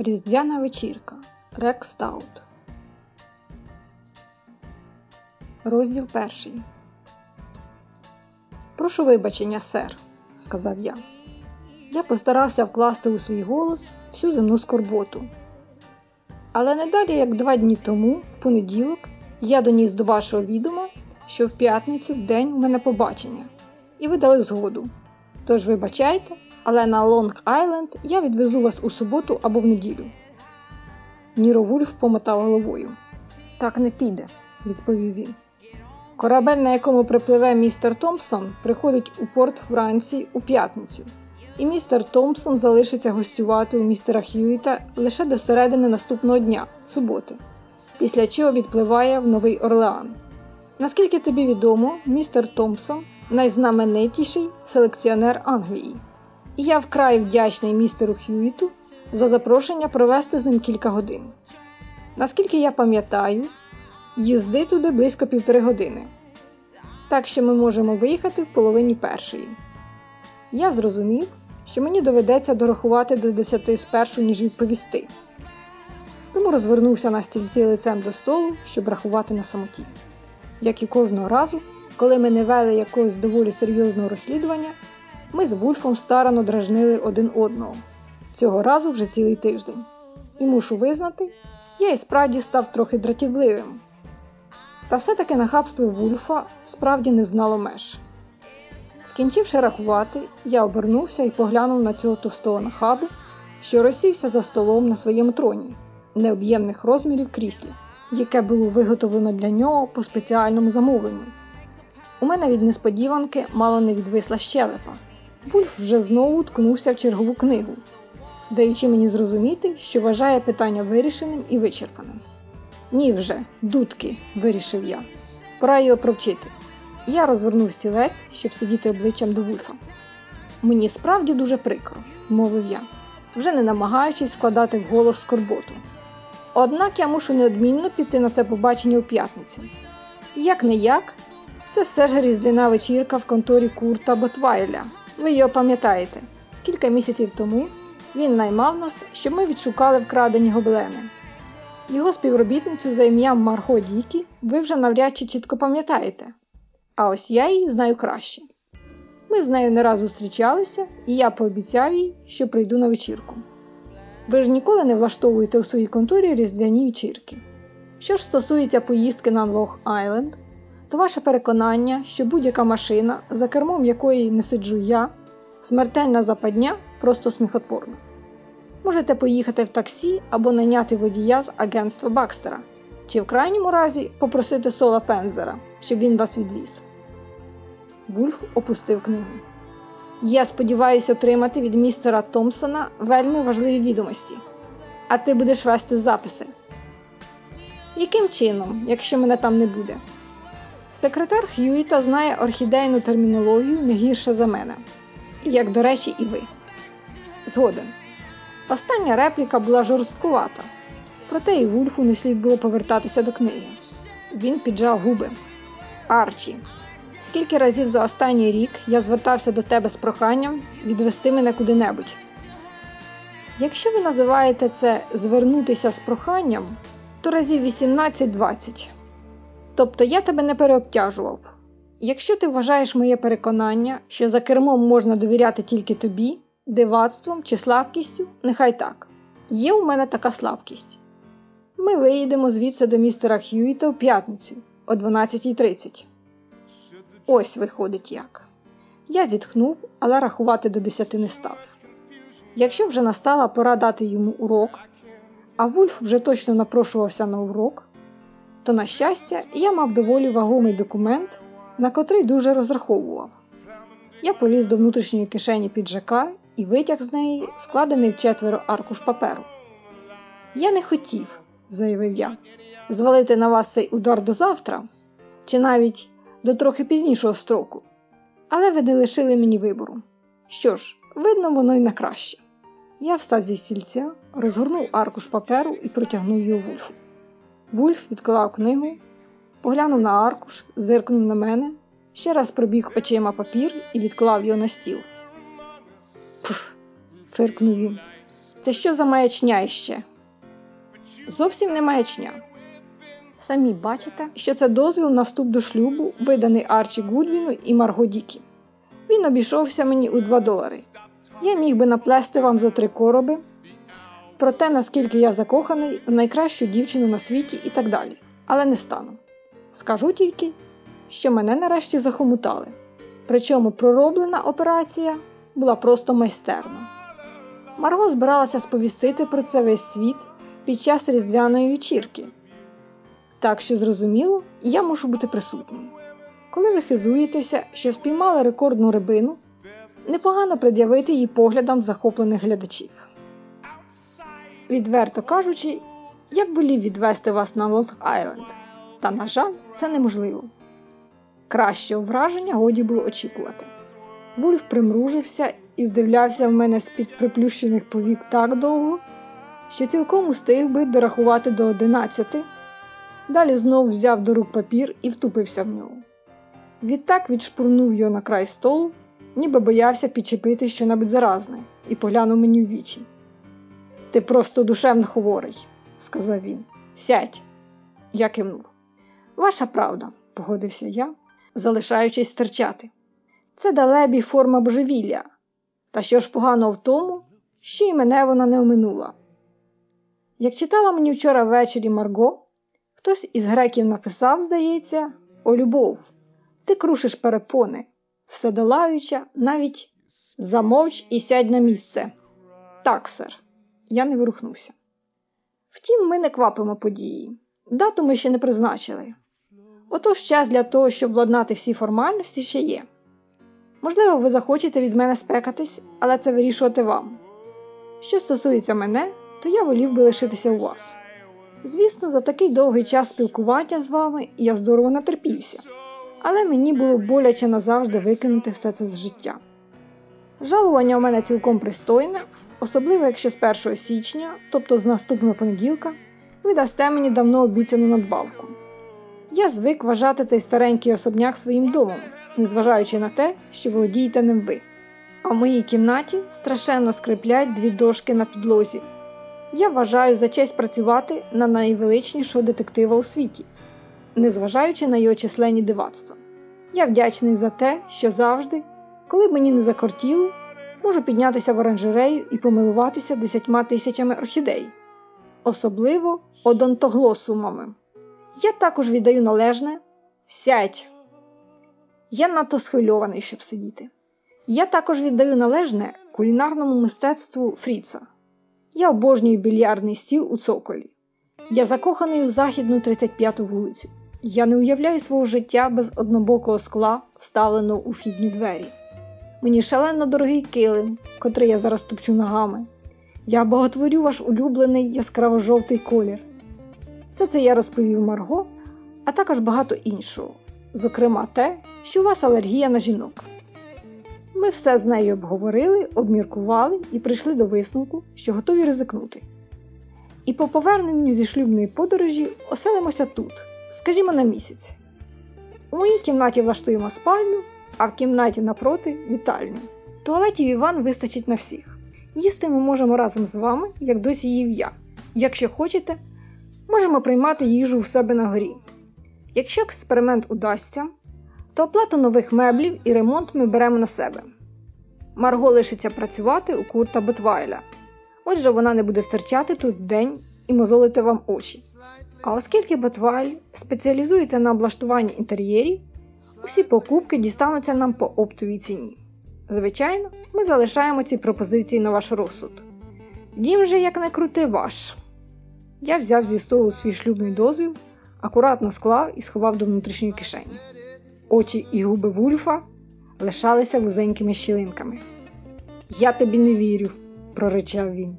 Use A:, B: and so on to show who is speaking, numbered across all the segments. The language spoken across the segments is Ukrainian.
A: Різдвяна вечірка. Рекс Стаут. Розділ перший. Прошу вибачення, сер, сказав я. Я постарався вкласти у свій голос всю земну скорботу. Але не далі, як два дні тому, в понеділок, я доніс до вашого відома, що в п'ятницю в день у мене побачення, і ви дали згоду. Тож, вибачайте, але на Лонг Айленд я відвезу вас у суботу або в неділю. Ніро Вульф помотав головою. Так не піде, відповів він. Корабель, на якому припливе містер Томпсон, приходить у порт Франції у п'ятницю, і містер Томпсон залишиться гостювати у містера Хьюіта лише до середини наступного дня, суботи, після чого відпливає в Новий Орлеан. Наскільки тобі відомо, містер Томпсон найзнаменитіший селекціонер Англії, і я вкрай вдячний містеру Хьюіту за запрошення провести з ним кілька годин. Наскільки я пам'ятаю, їзди туди близько півтори години, так що ми можемо виїхати в половині першої. Я зрозумів, що мені доведеться дорахувати до десяти спершу, ніж відповісти. Тому розвернувся на стільці лицем до столу, щоб рахувати на самоті. Як і кожного разу, коли ми не вели якогось доволі серйозного розслідування, ми з Вульфом старано дражнили один одного. Цього разу вже цілий тиждень. І мушу визнати, я і справді став трохи дратівливим. Та все-таки нахабство Вульфа справді не знало меж. Скінчивши рахувати, я обернувся і поглянув на цього товстого нахабу, що розсівся за столом на своєму троні, необ'ємних розмірів кріслі, яке було виготовлено для нього по спеціальному замовленню. У мене від несподіванки мало не відвисла щелепа. Вульф вже знову ткнувся в чергову книгу, даючи мені зрозуміти, що вважає питання вирішеним і вичерпаним. Ні вже, дудки, вирішив я. Пора його провчити. Я розвернув стілець, щоб сидіти обличчям до Вульфа. Мені справді дуже прикро, мовив я, вже не намагаючись складати в голос скорботу. Однак я мушу неодмінно піти на це побачення у п'ятницю. Як не як, це все ж різдвяна вечірка в конторі Курта Ботвайля. Ви його пам'ятаєте, кілька місяців тому він наймав нас, щоб ми відшукали вкрадені гоблени. Його співробітницю за ім'ям Марго Дікі ви вже навряд чи чітко пам'ятаєте. А ось я її знаю краще. Ми з нею не раз зустрічалися, і я пообіцяв їй, що прийду на вечірку. Ви ж ніколи не влаштовуєте у своїй конторі різдвяні вечірки. Що ж стосується поїздки на Лох Айленд, то ваше переконання, що будь-яка машина, за кермом якої не сиджу я, смертельна западня, просто сміхотворна. Можете поїхати в таксі або найняти водія з агентства Бакстера, чи в крайньому разі попросити Сола Пензера, щоб він вас відвіз. Вульф опустив книгу. Я сподіваюся отримати від містера Томпсона вельми важливі відомості, а ти будеш вести записи. Яким чином, якщо мене там не буде? Секретар Х'юіта знає орхідейну термінологію не гірше за мене, як, до речі, і ви. Згоден. Остання репліка була жорсткувата, проте і Вульфу не слід було повертатися до книги. Він піджав губи. Арчі, скільки разів за останній рік я звертався до тебе з проханням відвести мене куди-небудь. Якщо ви називаєте це звернутися з проханням, то разів 18-20. Тобто я тебе не переобтяжував. Якщо ти вважаєш моє переконання, що за кермом можна довіряти тільки тобі, дивацтвом чи слабкістю, нехай так. Є у мене така слабкість. Ми виїдемо звідси до містера Хьюіта в п'ятницю о 12.30. Ось виходить як. Я зітхнув, але рахувати до десяти не став. Якщо вже настала пора дати йому урок, а Вульф вже точно напрошувався на урок, то, на щастя, я мав доволі вагомий документ, на котрий дуже розраховував. Я поліз до внутрішньої кишені піджака і витяг з неї складений в четверо аркуш паперу. Я не хотів, заявив я, звалити на вас цей удар до завтра, чи навіть до трохи пізнішого строку, але ви не лишили мені вибору. Що ж, видно, воно й на краще. Я встав зі стільця, розгорнув аркуш паперу і протягнув його Вульфу. Вульф відклав книгу, поглянув на аркуш, зиркнув на мене, ще раз пробіг очима папір і відклав його на стіл. Пф, фиркнув він. Це що за маячня іще? Зовсім не маячня. Самі бачите, що це дозвіл на вступ до шлюбу, виданий Арчі Гудвіну і Марго Дікі. Він обійшовся мені у 2 долари. Я міг би наплести вам за три короби про те, наскільки я закоханий в найкращу дівчину на світі і так далі. Але не стану. Скажу тільки, що мене нарешті захомутали. Причому пророблена операція була просто майстерна. Марго збиралася сповістити про це весь світ під час різдвяної вечірки. Так що, зрозуміло, я мушу бути присутнім. Коли ви хизуєтеся, що спіймали рекордну рибину, непогано пред'явити її поглядам захоплених глядачів. Відверто кажучи, я б волів відвести вас на Лонг Айленд, та, на жаль, це неможливо. Кращого враження годі було очікувати. Вульф примружився і вдивлявся в мене з-під приплющених повік так довго, що цілком устиг би дорахувати до одинадцяти. Далі знов взяв до рук папір і втупився в нього. Відтак відшпурнув його на край столу, ніби боявся підчепити щонебудь заразне, і поглянув мені в вічі. Ти просто душевно хворий, сказав він. Сядь. Я кивнув. Ваша правда, погодився я, залишаючись стерчати. Це далебі форма божевілля. Та що ж погано в тому, що й мене вона не оминула. Як читала мені вчора ввечері Марго, хтось із греків написав, здається, о любов, ти крушиш перепони, все долаюча, навіть замовч і сядь на місце. Так, сер, я не вирухнувся. Втім, ми не квапимо події. Дату ми ще не призначили. Отож час для того, щоб владнати всі формальності, ще є. Можливо, ви захочете від мене спекатись, але це вирішувати вам. Що стосується мене, то я волів би лишитися у вас. Звісно, за такий довгий час спілкування з вами я здорово натерпівся, але мені було боляче назавжди викинути все це з життя. Жалування у мене цілком пристойне, особливо якщо з 1 січня, тобто з наступного понеділка, ви дасте мені давно обіцяну надбавку. Я звик вважати цей старенький особняк своїм домом, незважаючи на те, що володієте ним ви. А в моїй кімнаті страшенно скриплять дві дошки на підлозі. Я вважаю за честь працювати на найвеличнішого детектива у світі, незважаючи на його численні дивацтва. Я вдячний за те, що завжди, коли б мені не закортіло, можу піднятися в оранжерею і помилуватися десятьма тисячами орхідей, особливо одонтоглосумами. Я також віддаю належне сядь. Я надто схвильований, щоб сидіти. Я також віддаю належне кулінарному мистецтву Фріца. Я обожнюю більярдний стіл у цоколі. Я закоханий у західну 35-ту вулицю. Я не уявляю свого життя без однобокого скла, вставленого у вхідні двері. Мені шалено дорогий килим, котрий я зараз тупчу ногами. Я боготворю ваш улюблений яскраво-жовтий колір. Все це я розповів Марго, а також багато іншого, зокрема те, що у вас алергія на жінок. Ми все з нею обговорили, обміркували і прийшли до висновку, що готові ризикнути. І по поверненню зі шлюбної подорожі оселимося тут, скажімо, на місяць. У моїй кімнаті влаштуємо спальню, а в кімнаті напроти вітальню. Туалетів Іван вистачить на всіх. Їсти ми можемо разом з вами, як досі їв я. Якщо хочете, можемо приймати їжу в себе на горі. Якщо експеримент удасться, то оплату нових меблів і ремонт ми беремо на себе. Марго лишиться працювати у Курта Бетвайля, отже, вона не буде стерчати тут день і мозолити вам очі. А оскільки Бетвайль спеціалізується на облаштуванні інтер'єрів, усі покупки дістануться нам по оптовій ціні. Звичайно, ми залишаємо ці пропозиції на ваш розсуд. Дім же, як не крути, ваш. Я взяв зі столу свій шлюбний дозвіл, акуратно склав і сховав до внутрішньої кишені. Очі і губи Вульфа лишалися вузенькими щілинками. Я тобі не вірю, проричав він.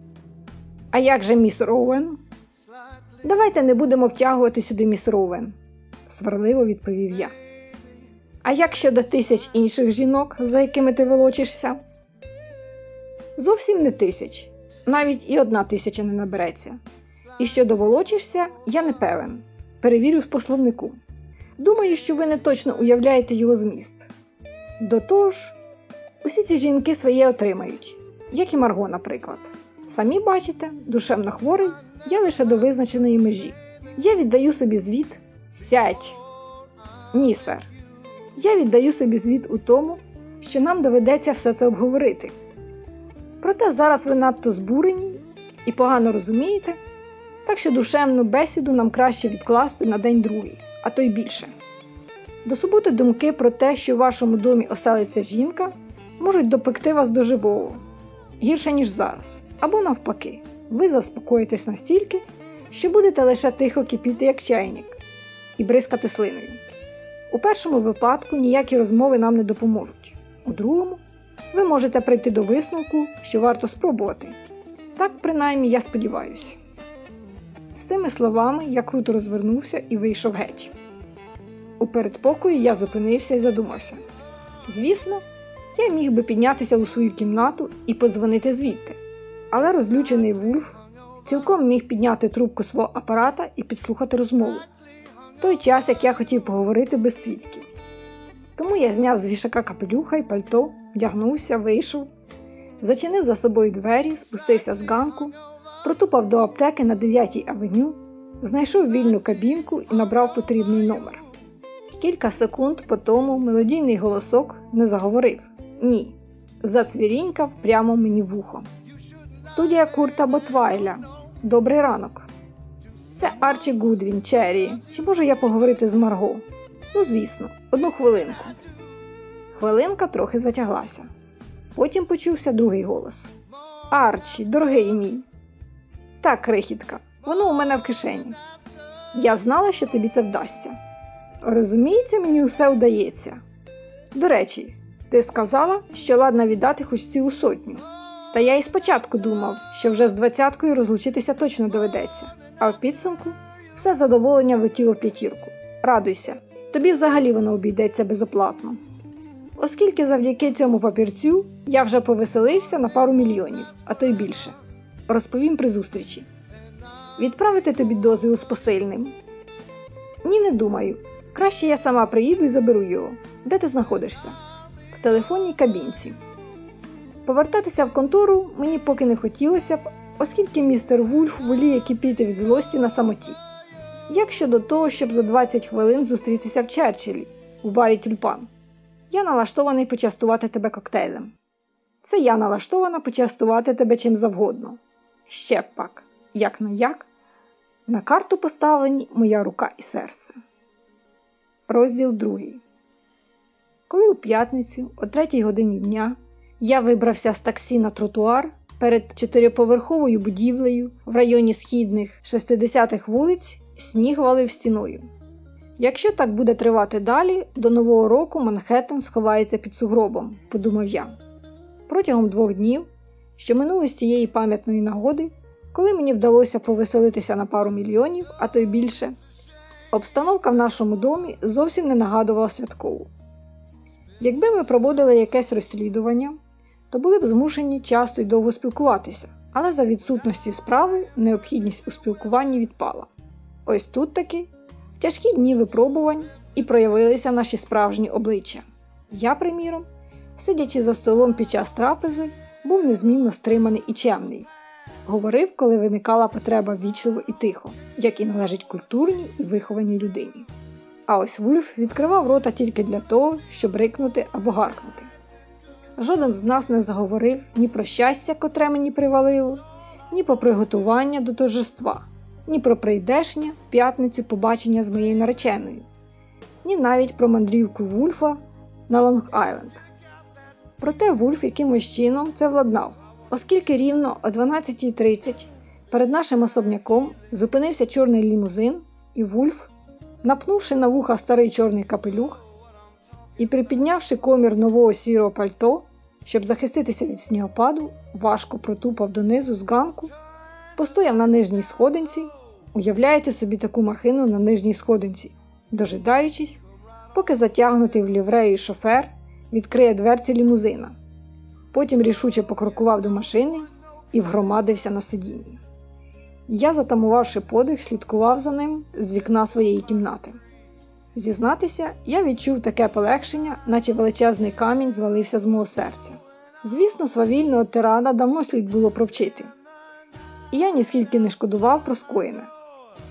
A: А як же міс Роуен? Давайте не будемо втягувати сюди міс Роуен, сварливо відповів я. А як щодо тисяч інших жінок, за якими ти волочишся? Зовсім не тисяч, навіть і одна тисяча не набереться. І що доволочишся, я не певен. Перевірю в пословнику. Думаю, що ви не точно уявляєте його зміст. До того ж, усі ці жінки своє отримають, як і Марго, наприклад. Самі бачите, душевно хворий, я лише до визначеної межі. Я віддаю собі звіт. Сядь. Ні, сер. Я віддаю собі звіт у тому, що нам доведеться все це обговорити. Проте зараз ви надто збурені і погано розумієте, так що душевну бесіду нам краще відкласти на день другий, а то й більше. До суботи думки про те, що в вашому домі оселиться жінка, можуть допекти вас до живого, гірше, ніж зараз, або навпаки, ви заспокоїтесь настільки, що будете лише тихо кипіти, як чайник, і бризкати слиною. У першому випадку ніякі розмови нам не допоможуть, у другому ви можете прийти до висновку, що варто спробувати. Так, принаймні, я сподіваюся. З тими словами я круто розвернувся і вийшов геть. У передпокої я зупинився і задумався. Звісно, я міг би піднятися у свою кімнату і подзвонити звідти, але розлючений Вульф цілком міг підняти трубку свого апарата і підслухати розмову той час, як я хотів поговорити без свідків. Тому я зняв з вішака капелюха і пальто, вдягнувся, вийшов, зачинив за собою двері, спустився з ганку, протупав до аптеки на 9-й авеню, знайшов вільну кабінку і набрав потрібний номер. Кілька секунд по тому мелодійний голосок не заговорив ні. Зацвірінькав прямо мені в ухо. Студія Курта Ботвайля. Добрий ранок. Це Арчі Гудвін, Черрі. Чи можу я поговорити з Марго? Ну, звісно, одну хвилинку. Хвилинка трохи затяглася. Потім почувся другий голос: Арчі, дорогий мій. Так, крихітка, воно у мене в кишені. Я знала, що тобі це вдасться. Розуміється, мені усе вдається. До речі, ти сказала, що ладна віддати хоч цілу сотню. Та я і спочатку думав, що вже з двадцяткою розлучитися точно доведеться, а в підсумку все задоволення влетіло в п'ятірку. Радуйся, тобі взагалі воно обійдеться безоплатно. Оскільки завдяки цьому папірцю я вже повеселився на пару мільйонів, а то й більше. Розповім при зустрічі. Відправити тобі дозвіл з посильним. Ні, не думаю. Краще я сама приїду і заберу його. Де ти знаходишся? В телефонній кабінці. Повертатися в контору мені поки не хотілося б, оскільки містер Вульф воліє кипіти від злості на самоті. Як щодо того, щоб за 20 хвилин зустрітися в Черчиллі, у барі тюльпан, я налаштований почастувати тебе коктейлем. Це я налаштована почастувати тебе чим завгодно. Ще пак, як на як, на карту поставлені моя рука і серце. Розділ другий. Коли у п'ятницю, о третій годині дня, я вибрався з таксі на тротуар перед чотириповерховою будівлею в районі східних 60-х вулиць, сніг валив стіною. Якщо так буде тривати далі, до нового року Манхеттен сховається під сугробом, подумав я. Протягом двох днів, що минули з тієї пам'ятної нагоди, коли мені вдалося повеселитися на пару мільйонів, а то й більше, обстановка в нашому домі зовсім не нагадувала святкову. Якби ми проводили якесь розслідування, то були б змушені часто й довго спілкуватися, але за відсутності справи необхідність у спілкуванні відпала. Ось тут таки в тяжкі дні випробувань і проявилися наші справжні обличчя. Я, приміром, сидячи за столом під час трапези, був незмінно стриманий і чемний. Говорив, коли виникала потреба вічливо і тихо, як і належить культурній і вихованій людині. А ось Вульф відкривав рота тільки для того, щоб рикнути або гаркнути. Жоден з нас не заговорив ні про щастя, котре мені привалило, ні про приготування до торжества, ні про прийдешнє в п'ятницю побачення з моєю нареченою, ні навіть про мандрівку Вульфа на Лонг-Айленд. Проте Вульф якимось чином це владнав, оскільки рівно о 12.30 перед нашим особняком зупинився чорний лімузин, і Вульф, напнувши на вуха старий чорний капелюх і припіднявши комір нового сірого пальто, щоб захиститися від снігопаду, важко протупав донизу з ганку, постояв на нижній сходинці. Уявляєте собі таку махину на нижній сходинці, дожидаючись, поки затягнутий в ліврею шофер відкриє дверці лімузина. Потім рішуче покрокував до машини і вгромадився на сидінні. Я, затамувавши подих, слідкував за ним з вікна своєї кімнати. Зізнатися, я відчув таке полегшення, наче величезний камінь звалився з мого серця. Звісно, свавільного тирана давно слід було провчити. і я ніскільки не шкодував про скоєне.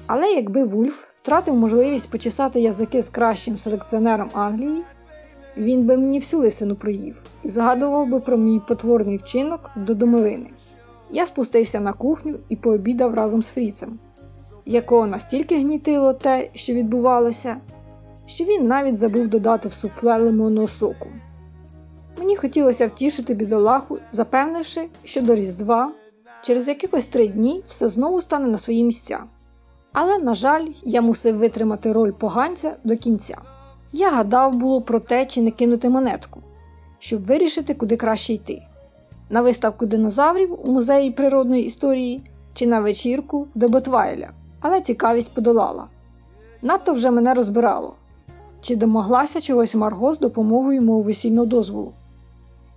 A: Але якби Вульф втратив можливість почесати язики з кращим селекціонером Англії, він би мені всю лисину проїв і згадував би про мій потворний вчинок до домовини. Я спустився на кухню і пообідав разом з Фріцем, якого настільки гнітило те, що відбувалося, що він навіть забув додати в суфле лимонного соку. Мені хотілося втішити бідолаху, запевнивши, що до Різдва через якихось три дні все знову стане на свої місця. Але, на жаль, я мусив витримати роль поганця до кінця. Я гадав було про те, чи не кинути монетку, щоб вирішити, куди краще йти: на виставку динозаврів у музеї природної історії чи на вечірку до Ботвайля, але цікавість подолала. Надто вже мене розбирало, чи домоглася чогось Марго з допомогою мого весільного дозволу.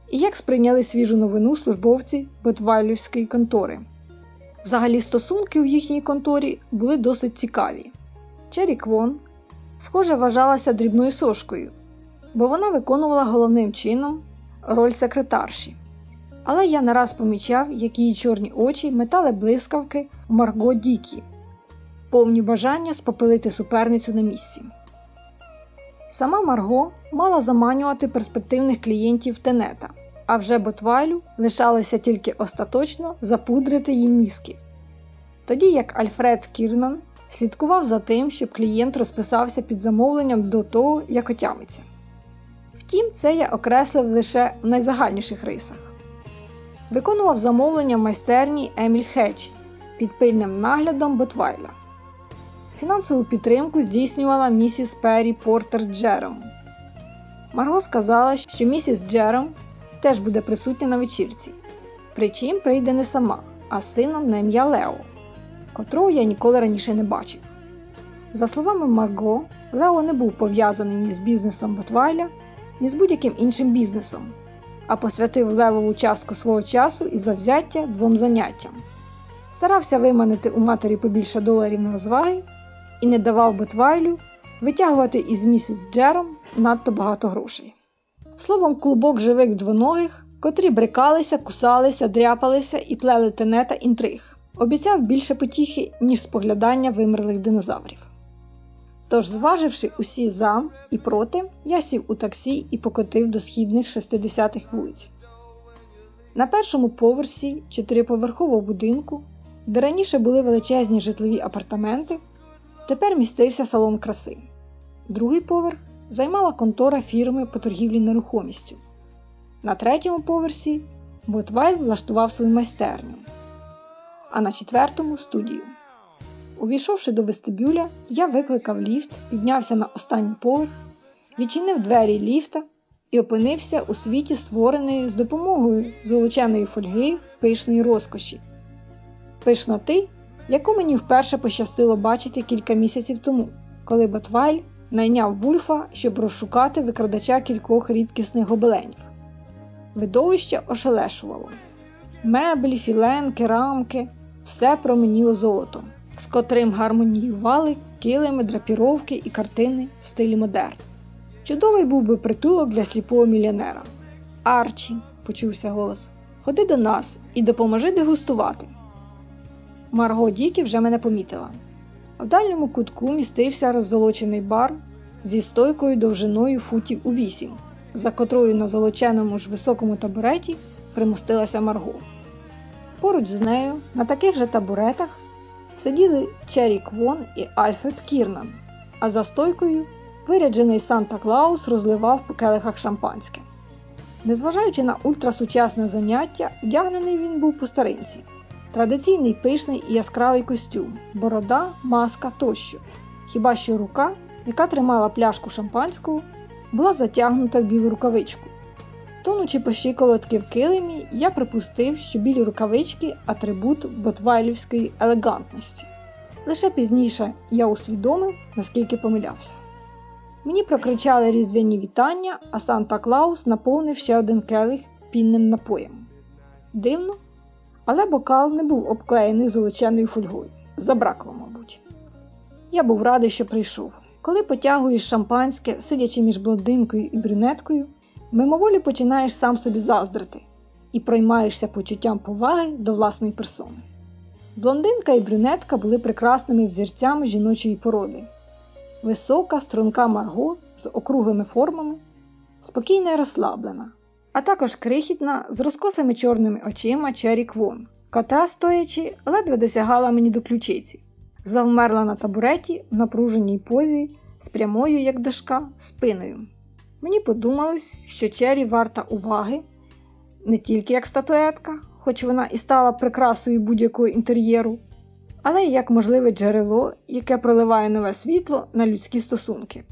A: І як сприйняли свіжу новину службовці Ботвайлівської контори. Взагалі, стосунки в їхній конторі були досить цікаві. Чері Квон, схоже, вважалася дрібною сошкою, бо вона виконувала головним чином роль секретарші. Але я не раз помічав, як її чорні очі метали блискавки Марго Дікі, повні бажання спопилити суперницю на місці. Сама Марго мала заманювати перспективних клієнтів Тенета, а вже Ботвайлю лишалося тільки остаточно запудрити їм мізки. Тоді як Альфред Кірнан слідкував за тим, щоб клієнт розписався під замовленням до того, як отямиться. Втім, це я окреслив лише в найзагальніших рисах. Виконував замовлення в майстерні Еміль Хедж під пильним наглядом Ботвайля. Фінансову підтримку здійснювала місіс Перрі Портер Джером. Марго сказала, що місіс Джером теж буде присутня на вечірці, причим прийде не сама, а сином на ім'я Лео, котрого я ніколи раніше не бачив. За словами Марго, Лео не був пов'язаний ні з бізнесом Ботвайля, ні з будь-яким іншим бізнесом, а посвятив левову частку свого часу і завзяття двом заняттям. Старався виманити у матері побільше доларів на розваги і не давав Ботвайлю витягувати із місіс Джером надто багато грошей. Словом, клубок живих двоногих, котрі брикалися, кусалися, дряпалися і плели тенета інтриг, обіцяв більше потіхи, ніж споглядання вимерлих динозаврів. Тож, зваживши усі за і проти, я сів у таксі і покотив до східних 60-х вулиць. На першому поверсі чотириповерхового будинку, де раніше були величезні житлові апартаменти, тепер містився салон краси. Другий поверх займала контора фірми по торгівлі нерухомістю. На третьому поверсі Ботвайль влаштував свою майстерню, а на четвертому студію. Увійшовши до вестибюля, я викликав ліфт, піднявся на останній поверх, відчинив двері ліфта і опинився у світі, створеної з допомогою золоченої фольги пишної розкоші, пишноти, яку мені вперше пощастило бачити кілька місяців тому, коли Ботвайль найняв Вульфа, щоб розшукати викрадача кількох рідкісних гобеленів. Видовище ошелешувало. Меблі, філенки, рамки все променіло золотом, з котрим гармоніювали килими, драпіровки і картини в стилі модерн. Чудовий був би притулок для сліпого мільйонера. Арчі, почувся голос, ходи до нас і допоможи дегустувати. Марго Дікі вже мене помітила. В дальньому кутку містився роззолочений бар зі стойкою довжиною футів у вісім, за котрою на золоченому ж високому табуреті примостилася Марго. Поруч з нею, на таких же табуретах, сиділи Чері Квон і Альфред Кірнан, а за стойкою виряджений Санта Клаус розливав по келихах шампанське. Незважаючи на ультрасучасне заняття, вдягнений він був по старинці. Традиційний пишний і яскравий костюм, борода, маска тощо. Хіба що рука, яка тримала пляшку шампанського, була затягнута в білу рукавичку. Тонучи по щиколотки в килимі, я припустив, що білі рукавички атрибут ботвайлівської елегантності. Лише пізніше я усвідомив, наскільки помилявся. Мені прокричали різдвяні вітання, а Санта Клаус наповнив ще один келих пінним напоєм. Дивно, але бокал не був обклеєний золоченою фольгою. Забракло, мабуть. Я був радий, що прийшов. Коли потягуєш шампанське, сидячи між блондинкою і брюнеткою, мимоволі починаєш сам собі заздрити і проймаєшся почуттям поваги до власної персони. Блондинка і брюнетка були прекрасними взірцями жіночої породи. Висока, струнка Марго з округлими формами, спокійна і розслаблена, а також крихітна з розкосими чорними очима Чері Квон, котра, стоячи, ледве досягала мені до ключиці, завмерла на табуреті в напруженій позі з прямою, як дошка, спиною. Мені подумалось, що Чері варта уваги не тільки як статуетка, хоч вона і стала прикрасою будь-якого інтер'єру, але й як можливе джерело, яке проливає нове світло на людські стосунки.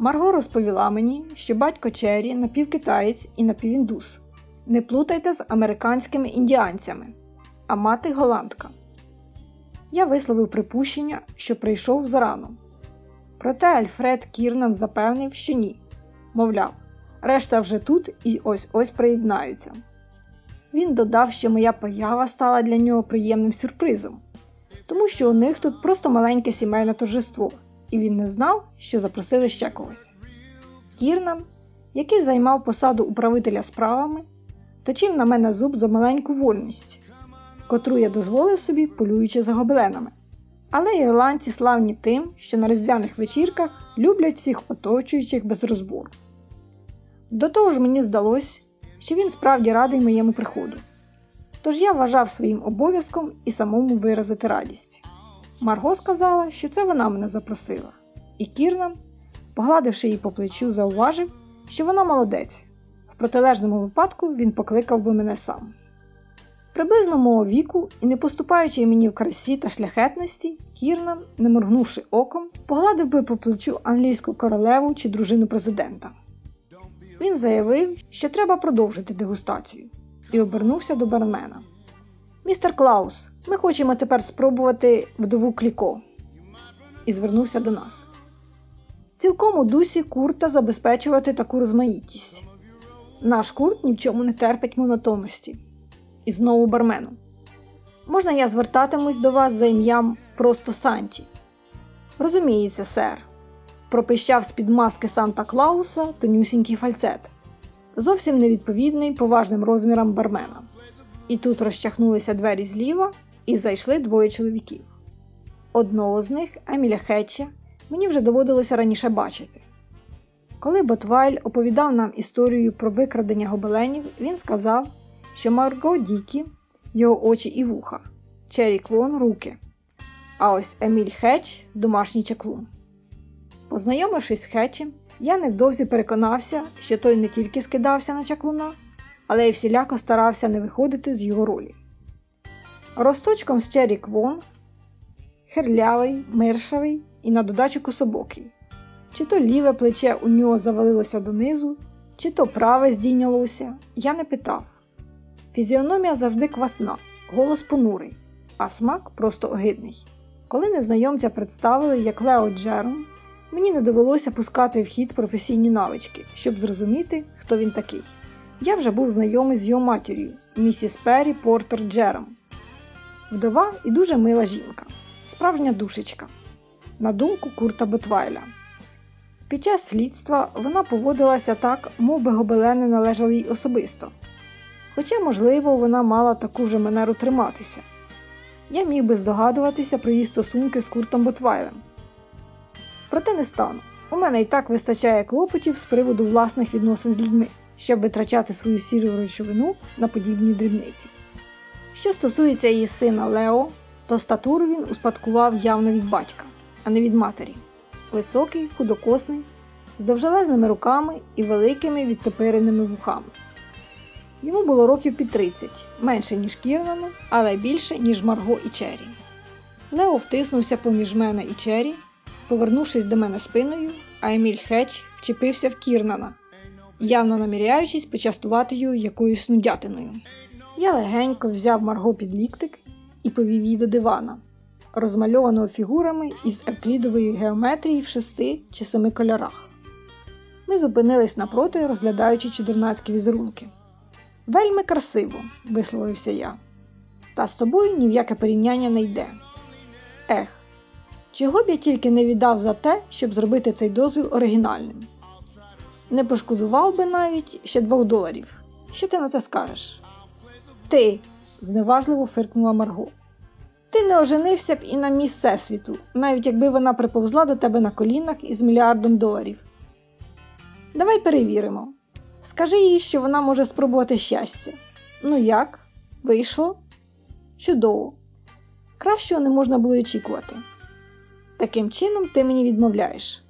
A: Марго розповіла мені, що батько Чері напівкитаєць і напівіндус. Не плутайте з американськими індіанцями, а мати голландка. Я висловив припущення, що прийшов зарано. Проте Альфред Кірнан запевнив, що ні. Мовляв, решта вже тут і ось ось приєднаються. Він додав, що моя поява стала для нього приємним сюрпризом, тому що у них тут просто маленьке сімейне торжество, і він не знав, що запросили ще когось. Кірнан, який займав посаду управителя справами, точив на мене зуб за маленьку вольність, котру я дозволив собі, полюючи за гобеленами. Але ірландці славні тим, що на різдвяних вечірках люблять всіх оточуючих без розбору. До того ж мені здалось, що він справді радий моєму приходу. Тож я вважав своїм обов'язком і самому виразити радість. Марго сказала, що це вона мене запросила, і Кірнан, погладивши її по плечу, зауважив, що вона молодець. В протилежному випадку він покликав би мене сам. Приблизно мого віку і не поступаючи мені в красі та шляхетності, Кірнан, не моргнувши оком, погладив би по плечу англійську королеву чи дружину президента. Він заявив, що треба продовжити дегустацію, і обернувся до бармена. Містер Клаус, ми хочемо тепер спробувати вдову кліко. І звернувся до нас. Цілком у дусі курта забезпечувати таку розмаїтість. Наш курт ні в чому не терпить монотонності. І знову бармену. Можна я звертатимусь до вас за ім'ям просто Санті? Розуміється, сер, пропищав з-під маски Санта Клауса тонюсінький фальцет, зовсім невідповідний поважним розмірам бармена. І тут розчахнулися двері зліва і зайшли двоє чоловіків. Одного з них, Еміля Хетча, мені вже доводилося раніше бачити. Коли Ботвайль оповідав нам історію про викрадення гобеленів, він сказав, що Марго Дікі, його очі і вуха, Чері Квон руки, а ось Еміль Хетч домашній чаклун. Познайомившись з Хетчем, я невдовзі переконався, що той не тільки скидався на чаклуна, але й всіляко старався не виходити з його ролі. Росточком з Чері Квон, херлявий, миршавий і на додачу кособокий. Чи то ліве плече у нього завалилося донизу, чи то праве здійнялося, я не питав. Фізіономія завжди квасна, голос понурий, а смак просто огидний. Коли незнайомця представили як Лео Джером, мені не довелося пускати в хід професійні навички, щоб зрозуміти, хто він такий. Я вже був знайомий з його матір'ю, місіс Перрі Портер Джером. Вдова і дуже мила жінка, справжня душечка, на думку Курта Ботвайля. Під час слідства вона поводилася так, мов би гобелени належали їй особисто. Хоча, можливо, вона мала таку вже манеру триматися. Я міг би здогадуватися про її стосунки з Куртом Ботвайлем. Проте не стану. У мене і так вистачає клопотів з приводу власних відносин з людьми, щоб витрачати свою сіру речовину на подібні дрібниці. Що стосується її сина Лео, то статуру він успадкував явно від батька, а не від матері. Високий, худокосний, з довжелезними руками і великими відтопиреними вухами. Йому було років під 30, менше, ніж Кірнану, але більше, ніж Марго і Чері. Лео втиснувся поміж мене і Чері, повернувшись до мене спиною, а Еміль Хетч вчепився в Кірнана, явно наміряючись почастувати його якоюсь нудятиною. Я легенько взяв Марго під ліктик і повів її до дивана, розмальованого фігурами із евклідової геометрії в шести чи семи кольорах. Ми зупинились напроти, розглядаючи чудернацькі візерунки. Вельми красиво, висловився я. Та з тобою ні в яке порівняння не йде. Ех, чого б я тільки не віддав за те, щоб зробити цей дозвіл оригінальним. Не пошкодував би навіть ще двох доларів. Що ти на це скажеш? Ти, зневажливо фиркнула Марго. Ти не оженився б і на міс Всесвіту, навіть якби вона приповзла до тебе на колінах із мільярдом доларів. Давай перевіримо. Скажи їй, що вона може спробувати щастя. Ну як? Вийшло? Чудово. Кращого не можна було очікувати. Таким чином ти мені відмовляєш.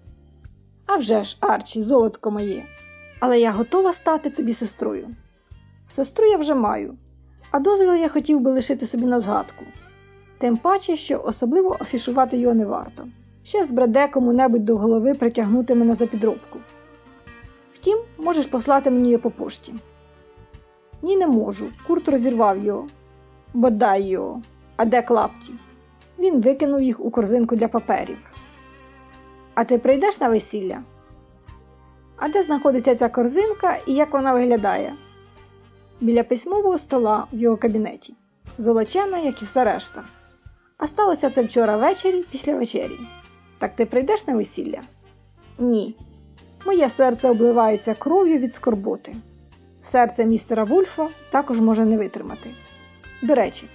A: «А вже ж, Арчі, золотко моє, але я готова стати тобі сестрою. Сестру я вже маю, а дозвіл я хотів би лишити собі на згадку. Тим паче, що особливо афішувати його не варто. Ще збреде кому-небудь до голови притягнути мене за підробку. Втім, можеш послати мені його по пошті. Ні, не можу. Курт розірвав його. Бодай його. А де клапті? Він викинув їх у корзинку для паперів. А ти прийдеш на весілля? А де знаходиться ця корзинка і як вона виглядає? Біля письмового стола в його кабінеті, золочена, як і все решта. А сталося це вчора ввечері після вечері. Так ти прийдеш на весілля? Ні. Моє серце обливається кров'ю від скорботи. Серце містера Вульфа також може не витримати. До речі,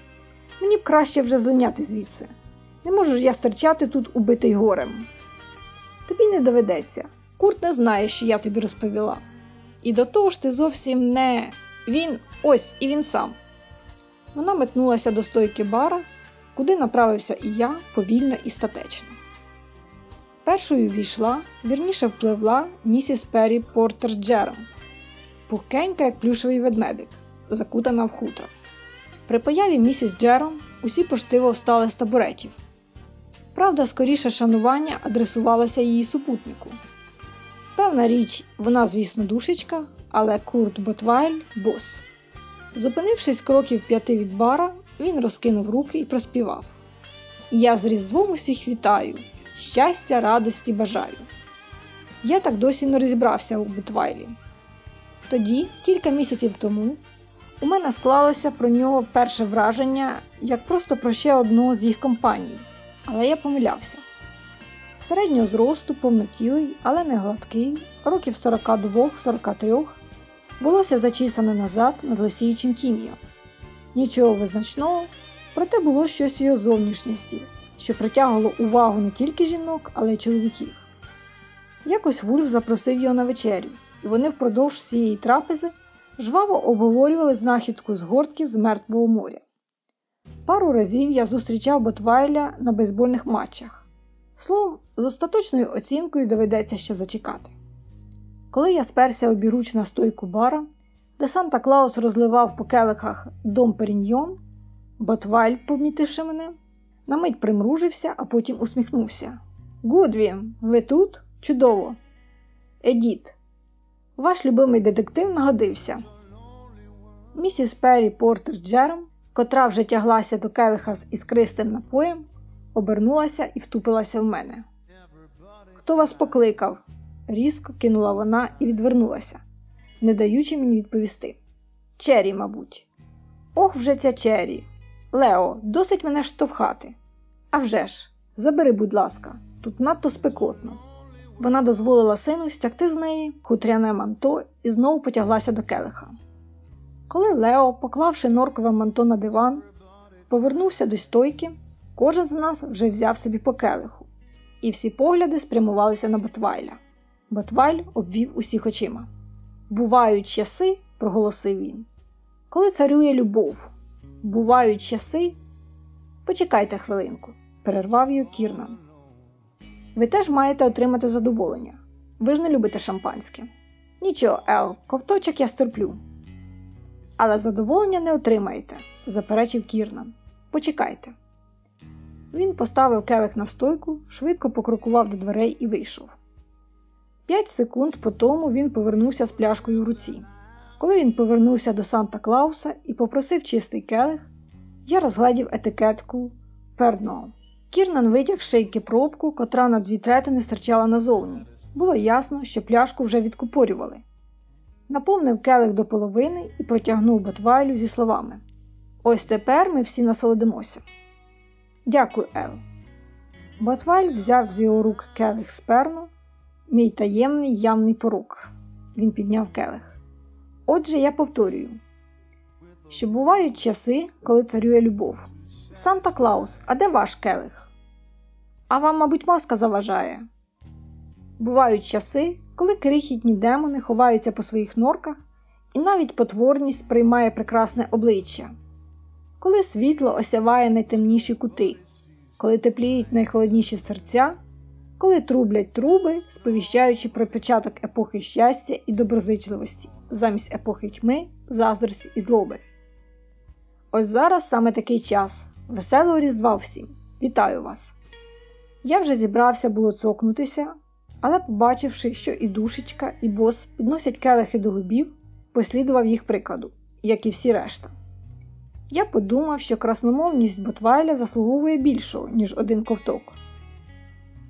A: мені б краще вже злиняти звідси. Не можу ж я стерчати тут убитий горем. Тобі не доведеться. Курт не знає, що я тобі розповіла. І до того ж ти зовсім не він ось і він сам. Вона метнулася до стойки бара, куди направився і я повільно і статечно. Першою війшла, вірніше впливла місіс Перрі Портер Джером, пухкенька, як плюшевий ведмедик, закутана в хутро. При появі місіс Джером усі поштиво встали з табуретів. Правда, скоріше шанування адресувалося її супутнику. Певна річ, вона, звісно, душечка, але Курт Ботвайль бос. Зупинившись кроків п'яти від бара, він розкинув руки і проспівав: Я з Різдвом усіх вітаю, щастя, радості бажаю. Я так досі не розібрався у Ботвайлі. Тоді, кілька місяців тому, у мене склалося про нього перше враження як просто про ще одного з їх компаній, але я помилявся. Середнього зросту, повнотілий, але не гладкий, років 42-43, волосся зачісане назад над лисіючим тім'ям. Нічого визначного, проте було щось в його зовнішності, що притягувало увагу не тільки жінок, але й чоловіків. Якось Вульф запросив його на вечерю, і вони впродовж всієї трапези жваво обговорювали знахідку з гортків з Мертвого моря. Пару разів я зустрічав Ботвайля на бейсбольних матчах. Словом, з остаточною оцінкою доведеться ще зачекати. Коли я сперся обіруч на стойку бара, де Санта Клаус розливав по келихах дом Періньйон, Ботвайль, помітивши мене, на мить примружився, а потім усміхнувся. Гудвін, ви тут? Чудово! Едіт, ваш любимий детектив нагодився. Місіс Перрі Портер Джером, котра вже тяглася до келиха з іскристим напоєм, обернулася і втупилася в мене. Хто вас покликав? різко кинула вона і відвернулася, не даючи мені відповісти. Чері, мабуть. Ох, вже ця Чері. Лео, досить мене штовхати. «А вже ж, забери, будь ласка, тут надто спекотно. Вона дозволила сину стягти з неї хутряне манто і знову потяглася до келиха. Коли Лео, поклавши норкове манто на диван, повернувся до стойки, кожен з нас вже взяв собі по келиху, і всі погляди спрямувалися на Ботвайля. Ботвайль обвів усіх очима. Бувають часи, проголосив він, коли царює любов. Бувають часи. Почекайте хвилинку, перервав його Кірнан. Ви теж маєте отримати задоволення. Ви ж не любите шампанське. Нічого, Ел, ковточок я стерплю. Але задоволення не отримаєте, заперечив Кірнан. Почекайте. Він поставив келих на стойку, швидко покрокував до дверей і вийшов. П'ять секунд по тому він повернувся з пляшкою в руці. Коли він повернувся до Санта Клауса і попросив чистий келих, я розглядів етикетку перно. Кірнан витяг шейки пробку, котра на дві третини стирчала назовні. Було ясно, що пляшку вже відкупорювали. Наповнив келих до половини і протягнув Ботвайлю зі словами: Ось тепер ми всі насолодимося. Дякую, Ел. Ботвайль взяв з його рук келих з перно, мій таємний явний порук. Він підняв келих. Отже, я повторюю, що бувають часи, коли царює любов. Санта Клаус, а де ваш келих? А вам, мабуть, маска заважає. Бувають часи, коли крихітні демони ховаються по своїх норках, і навіть потворність приймає прекрасне обличчя, коли світло осяває найтемніші кути, коли тепліють найхолодніші серця, коли трублять труби, сповіщаючи про початок епохи щастя і доброзичливості, замість епохи тьми, заздрості і злоби. Ось зараз саме такий час. Веселого Різдва всім! Вітаю вас! Я вже зібрався було цокнутися, але, побачивши, що і душечка, і бос підносять келихи до губів, послідував їх прикладу, як і всі решта. Я подумав, що красномовність Ботвайля заслуговує більшого, ніж один ковток.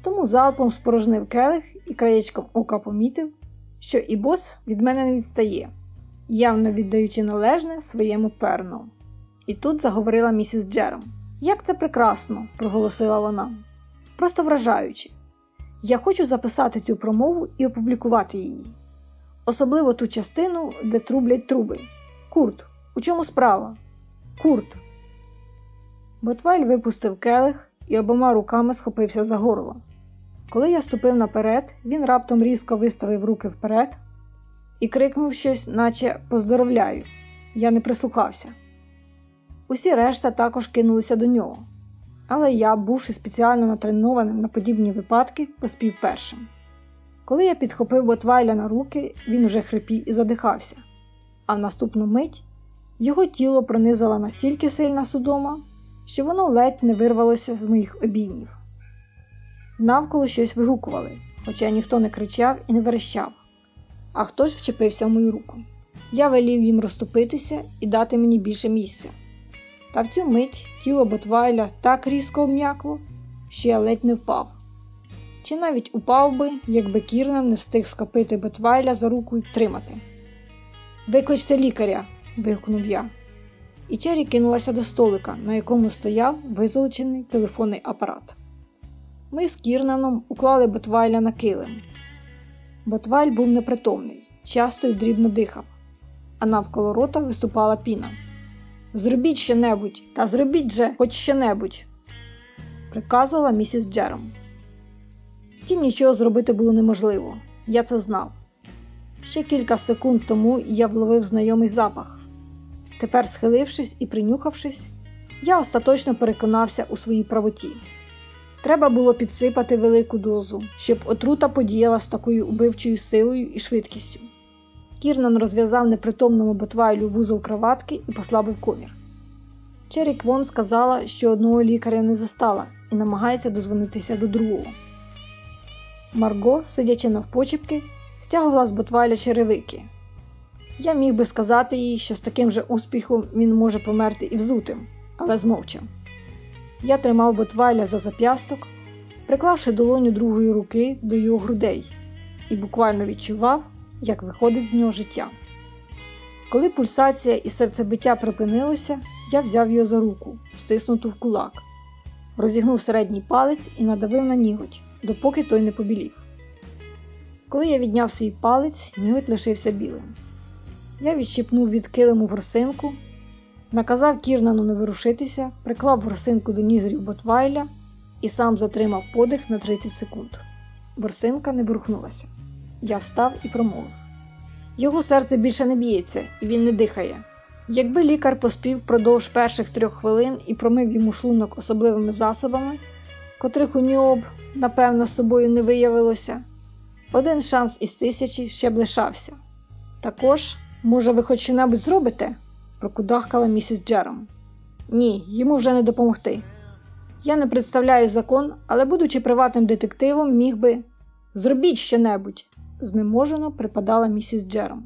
A: Тому залпом спорожнив келих і краєчком ока помітив, що і бос від мене не відстає, явно віддаючи належне своєму перну. І тут заговорила місіс Джером. Як це прекрасно, проголосила вона. Просто вражаючи. Я хочу записати цю промову і опублікувати її. Особливо ту частину, де трублять труби. Курт, у чому справа? Курт. Ботвайль випустив келих і обома руками схопився за горло. Коли я ступив наперед, він раптом різко виставив руки вперед і крикнув щось, наче поздоровляю. Я не прислухався. Усі решта також кинулися до нього, але я, бувши спеціально натренованим на подібні випадки, поспів першим. Коли я підхопив Ботвайля на руки, він уже хрипів і задихався, а в наступну мить його тіло пронизала настільки сильна судома, що воно ледь не вирвалося з моїх обіймів. Навколо щось вигукували, хоча ніхто не кричав і не верещав, а хтось вчепився в мою руку. Я велів їм розступитися і дати мені більше місця. Та в цю мить тіло Ботвайля так різко обм'якло, що я ледь не впав. Чи навіть упав би, якби Кірна не встиг схопити Ботвайля за руку і втримати. Викличте лікаря. вигукнув я. І Чері кинулася до столика, на якому стояв визолочений телефонний апарат. Ми з Кірнаном уклали Ботвайля на килим. Ботвайль був непритомний, часто й дрібно дихав, а навколо рота виступала піна. Зробіть що-небудь, та зробіть же хоч що-небудь, приказувала місіс Джером. Втім, нічого зробити було неможливо, я це знав. Ще кілька секунд тому я вловив знайомий запах. Тепер, схилившись і принюхавшись, я остаточно переконався у своїй правоті. Треба було підсипати велику дозу, щоб отрута подіяла з такою убивчою силою і швидкістю. Кірнан розв'язав непритомному ботвайлю вузол кроватки і послабив комір. Чері Квон сказала, що одного лікаря не застала і намагається дозвонитися до другого. Марго, сидячи навпочіпки, стягувала з ботвайля черевики. Я міг би сказати їй, що з таким же успіхом він може померти і взутим, але змовчав. Я тримав ботвайля за зап'ясток, приклавши долоню другої руки до його грудей, і буквально відчував, як виходить з нього життя. Коли пульсація і серцебиття припинилося, я взяв його за руку, стиснуту в кулак, розігнув середній палець і надавив на ніготь, допоки той не побілів. Коли я відняв свій палець, ніготь лишився білим. Я відщипнув від килиму ворсинку, наказав Кірнану не вирушитися, приклав ворсинку до нізрів Ботвайля і сам затримав подих на 30 секунд. Ворсинка не ворухнулася. Я встав і промовив. Його серце більше не б'ється, і він не дихає. Якби лікар поспів впродовж перших трьох хвилин і промив йому шлунок особливими засобами, котрих у нього б, напевно, з собою не виявилося, один шанс із тисячі ще б лишався. Також, може, ви хоч що-небудь зробите? прокудахкала місіс Джером. Ні, йому вже не допомогти. Я не представляю закон, але, будучи приватним детективом, міг би. Зробіть що-небудь, знеможено припадала місіс Джером.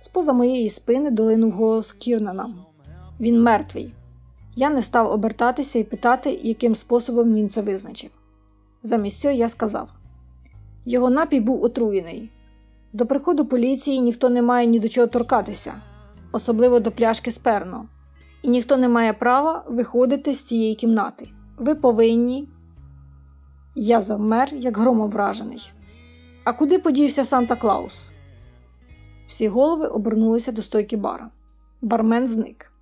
A: Споза моєї спини долинув голос Кірнана. Він мертвий. Я не став обертатися і питати, яким способом він це визначив. Замість цього я сказав: його напій був отруєний. До приходу поліції ніхто не має ні до чого торкатися, особливо до пляшки з перно, і ніхто не має права виходити з цієї кімнати. Ви повинні. Я завмер, як громом вражений. А куди подівся Санта Клаус? Всі голови обернулися до стойки бара. Бармен зник.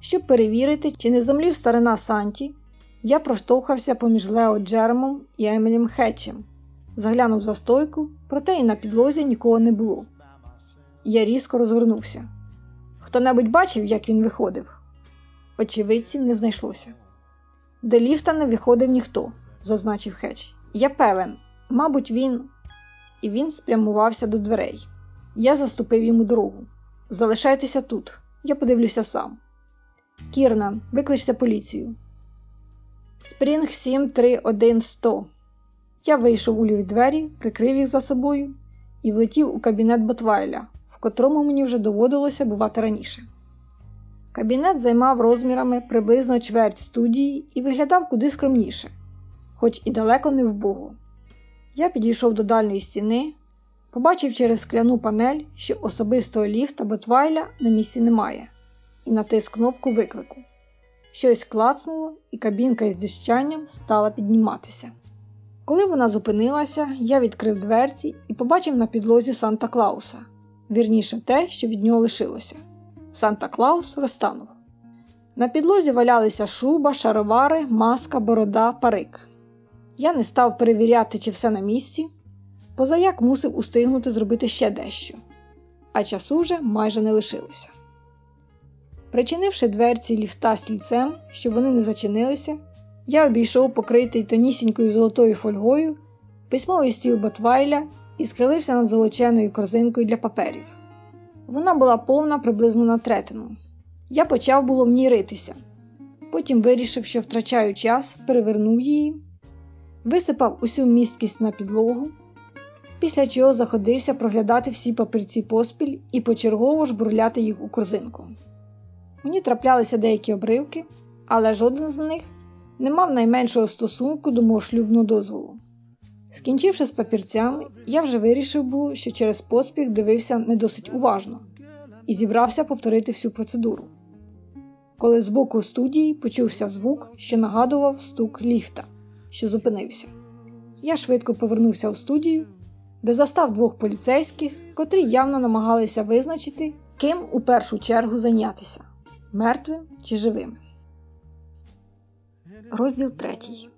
A: Щоб перевірити, чи не зомлів старина Санті, я проштовхався поміж Лео Джеремом і Емелем Хетчем, заглянув за стойку, проте і на підлозі нікого не було. Я різко розвернувся. Хто небудь бачив, як він виходив? Очевидців не знайшлося. До ліфта не виходив ніхто, зазначив Хетч. Я певен, мабуть, він. І він спрямувався до дверей. Я заступив йому дорогу. Залишайтеся тут, я подивлюся сам. Кірнан, викличте поліцію. Спрінг 73100. Я вийшов у ліві двері, прикрив їх за собою і влетів у кабінет Ботвайля, в котрому мені вже доводилося бувати раніше. Кабінет займав розмірами приблизно чверть студії і виглядав куди скромніше, хоч і далеко не вбого. Я підійшов до дальньої стіни, побачив через скляну панель, що особистого ліфта Ботвайля на місці немає, і натис кнопку виклику. Щось клацнуло, і кабінка із дищанням стала підніматися. Коли вона зупинилася, я відкрив дверці і побачив на підлозі Санта Клауса, вірніше те, що від нього лишилося. Санта Клаус розтанув. На підлозі валялися шуба, шаровари, маска, борода, парик. Я не став перевіряти, чи все на місці, позаяк мусив устигнути зробити ще дещо, а часу вже майже не лишилося. Причинивши дверці ліфта стільцем, щоб вони не зачинилися, я обійшов покритий тонісінькою золотою фольгою письмовий стіл Ботвайля і схилився над золоченою корзинкою для паперів. Вона була повна приблизно на третину. Я почав було в ній ритися. Потім вирішив, що втрачаю час, перевернув її, висипав усю місткість на підлогу, після чого заходився проглядати всі папірці поспіль і почергово жбурляти їх у корзинку. Мені траплялися деякі обривки, але жоден з них не мав найменшого стосунку до мого шлюбного дозволу. Скінчивши з папірцями, я вже вирішив було, що через поспіх дивився не досить уважно і зібрався повторити всю процедуру. Коли з боку студії почувся звук, що нагадував стук ліфта, що зупинився. Я швидко повернувся у студію, де застав двох поліцейських, котрі явно намагалися визначити, ким у першу чергу зайнятися мертвим чи живим. Розділ третій.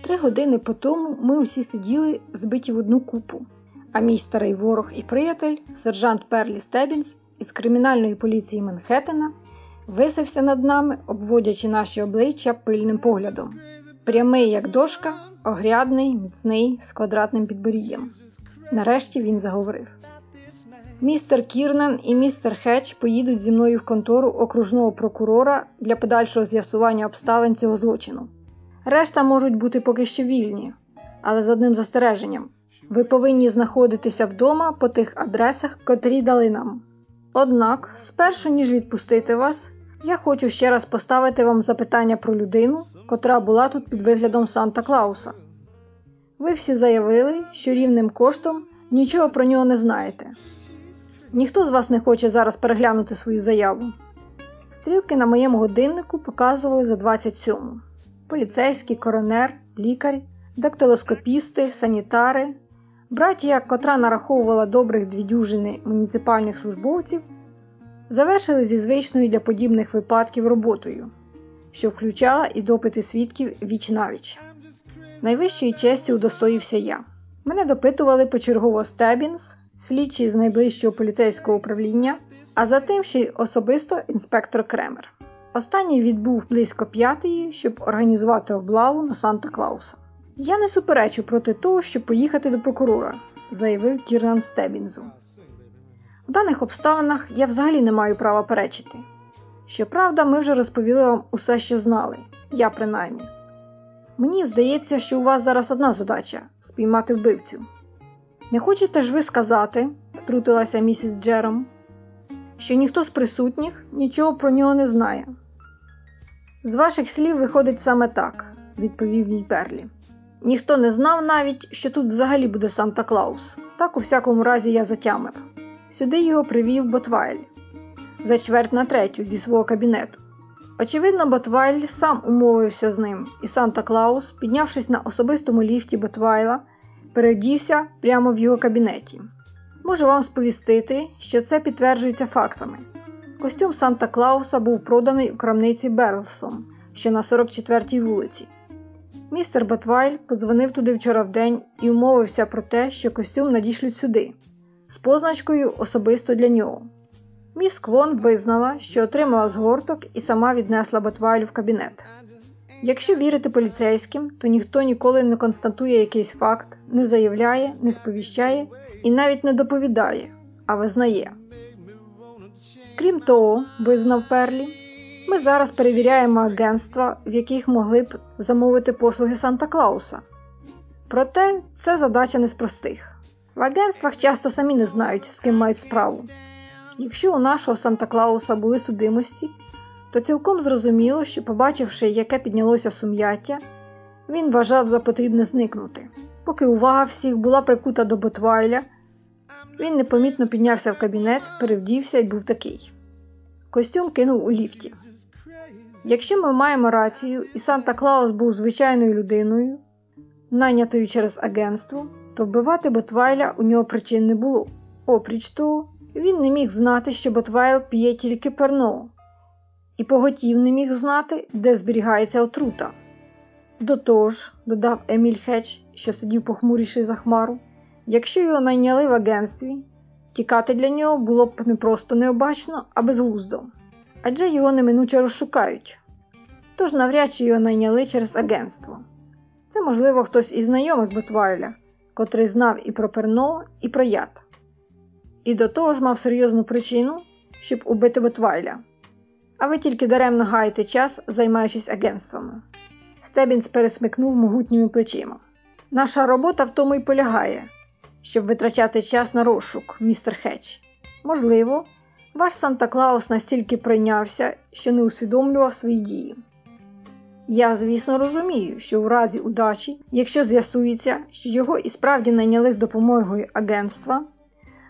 A: Три години по тому ми усі сиділи збиті в одну купу, а мій старий ворог і приятель, сержант Перлі Стебінс із кримінальної поліції Манхеттена, висився над нами, обводячи наші обличчя пильним поглядом. Прямий, як дошка, огрядний, міцний, з квадратним підборіддям. Нарешті він заговорив. Містер Кірнан і містер Хетч поїдуть зі мною в контору окружного прокурора для подальшого з'ясування обставин цього злочину. Решта можуть бути поки що вільні, але з одним застереженням ви повинні знаходитися вдома по тих адресах, котрі дали нам. Однак, спершу ніж відпустити вас, я хочу ще раз поставити вам запитання про людину, котра була тут під виглядом Санта Клауса. Ви всі заявили, що рівним коштом нічого про нього не знаєте. Ніхто з вас не хоче зараз переглянути свою заяву. Стрілки на моєму годиннику показували за 27. Поліцейський, коронер, лікар, дактилоскопісти, санітари, братія, котра нараховувала добрих дві дюжини муніципальних службовців, завершили зі звичною для подібних випадків роботою, що включала і допити свідків віч навіч. Найвищої честі удостоївся я. Мене допитували почергово Стебінс, слідчий з найближчого поліцейського управління, а затим ще й особисто інспектор Кремер. Останній відбув близько п'ятої, щоб організувати облаву на Санта Клауса. Я не суперечу проти того, щоб поїхати до прокурора, заявив Кірнан Стебінзу. В даних обставинах я взагалі не маю права перечити. Щоправда, ми вже розповіли вам усе, що знали, я принаймні. Мені здається, що у вас зараз одна задача спіймати вбивцю. Не хочете ж ви сказати, втрутилася місіс Джером, що ніхто з присутніх нічого про нього не знає. З ваших слів виходить саме так, відповів їй Перлі. Ніхто не знав навіть, що тут взагалі буде Санта Клаус. Так у всякому разі я затямив. Сюди його привів Ботвайль за чверть на третю зі свого кабінету. Очевидно, Ботвайль сам умовився з ним, і Санта Клаус, піднявшись на особистому ліфті Ботвайла, передівся прямо в його кабінеті. Можу вам сповістити, що це підтверджується фактами. Костюм Санта Клауса був проданий у крамниці Берлсом, що на 44-й вулиці. Містер Батвайль подзвонив туди вчора вдень і умовився про те, що костюм надішлють сюди, з позначкою особисто для нього. Міс Квон визнала, що отримала згорток і сама віднесла Батвайлю в кабінет. Якщо вірити поліцейським, то ніхто ніколи не констатує якийсь факт, не заявляє, не сповіщає і навіть не доповідає, а визнає. Крім того, визнав Перлі, ми зараз перевіряємо агентства, в яких могли б замовити послуги Санта Клауса. Проте це задача не з простих. В агентствах часто самі не знають, з ким мають справу. Якщо у нашого Санта Клауса були судимості, то цілком зрозуміло, що, побачивши, яке піднялося сум'яття, він вважав за потрібне зникнути. Поки увага всіх була прикута до Ботвайля, він непомітно піднявся в кабінет, перевдівся і був такий. Костюм кинув у ліфті. Якщо ми маємо рацію, і Санта Клаус був звичайною людиною, найнятою через агентство, то вбивати Ботвайля у нього причин не було. Опріч того, він не міг знати, що Ботвайл п'є тільки перно, і поготів не міг знати, де зберігається отрута. До того ж, додав Еміль Хеч, що сидів похмуріший за хмару, якщо його найняли в агентстві, тікати для нього було б не просто необачно, а безглуздо, адже його неминуче розшукають. Тож навряд чи його найняли через агентство. Це, можливо, хтось із знайомих Ботвайля, котрий знав і про перно, і про яд. І до того ж мав серйозну причину, щоб убити Ботвайля. А ви тільки даремно гаєте час, займаючись агентствами. Стебінс пересмикнув могутніми плечима. Наша робота в тому й полягає, щоб витрачати час на розшук, містер Хетч. Можливо, ваш Санта Клаус настільки прийнявся, що не усвідомлював свої дії. Я, звісно, розумію, що у разі удачі, якщо з'ясується, що його і справді найняли з допомогою агентства,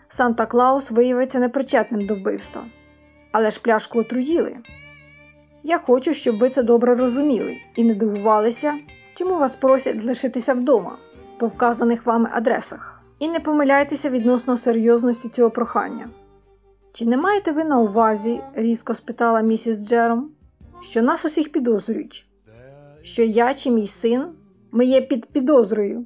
A: Санта Клаус виявиться непричетним до вбивства. Але ж пляшку отруїли. Я хочу, щоб ви це добре розуміли і не дивувалися, чому вас просять лишитися вдома по вказаних вами адресах. І не помиляйтеся відносно серйозності цього прохання. Чи не маєте ви на увазі, різко спитала місіс Джером, що нас усіх підозрюють, що я чи мій син ми є під підозрою?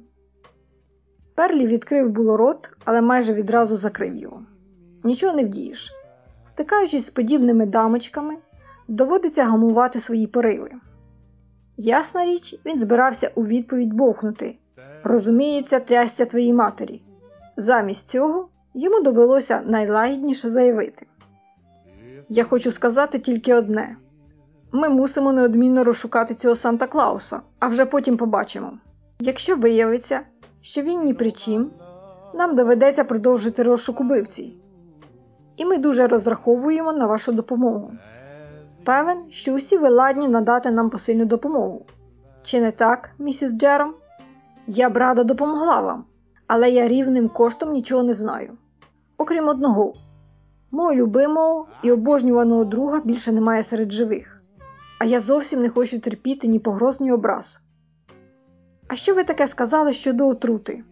A: Перлі відкрив було рот, але майже відразу закрив його. Нічого не вдієш. Стикаючись з подібними дамочками, доводиться гамувати свої пориви. Ясна річ, він збирався у відповідь бовкнути розуміється, трястя твоїй матері. Замість цього йому довелося найлагідніше заявити: Я хочу сказати тільки одне: ми мусимо неодмінно розшукати цього Санта Клауса, а вже потім побачимо. Якщо виявиться, що він ні при чим, нам доведеться продовжити розшук убивці. І ми дуже розраховуємо на вашу допомогу. Певен, що усі ви ладні надати нам посильну допомогу. Чи не так, місіс Джером? Я б рада допомогла вам, але я рівним коштом нічого не знаю. Окрім одного, мого любимого і обожнюваного друга більше немає серед живих, а я зовсім не хочу терпіти ні погроз, ні образ. А що ви таке сказали щодо отрути?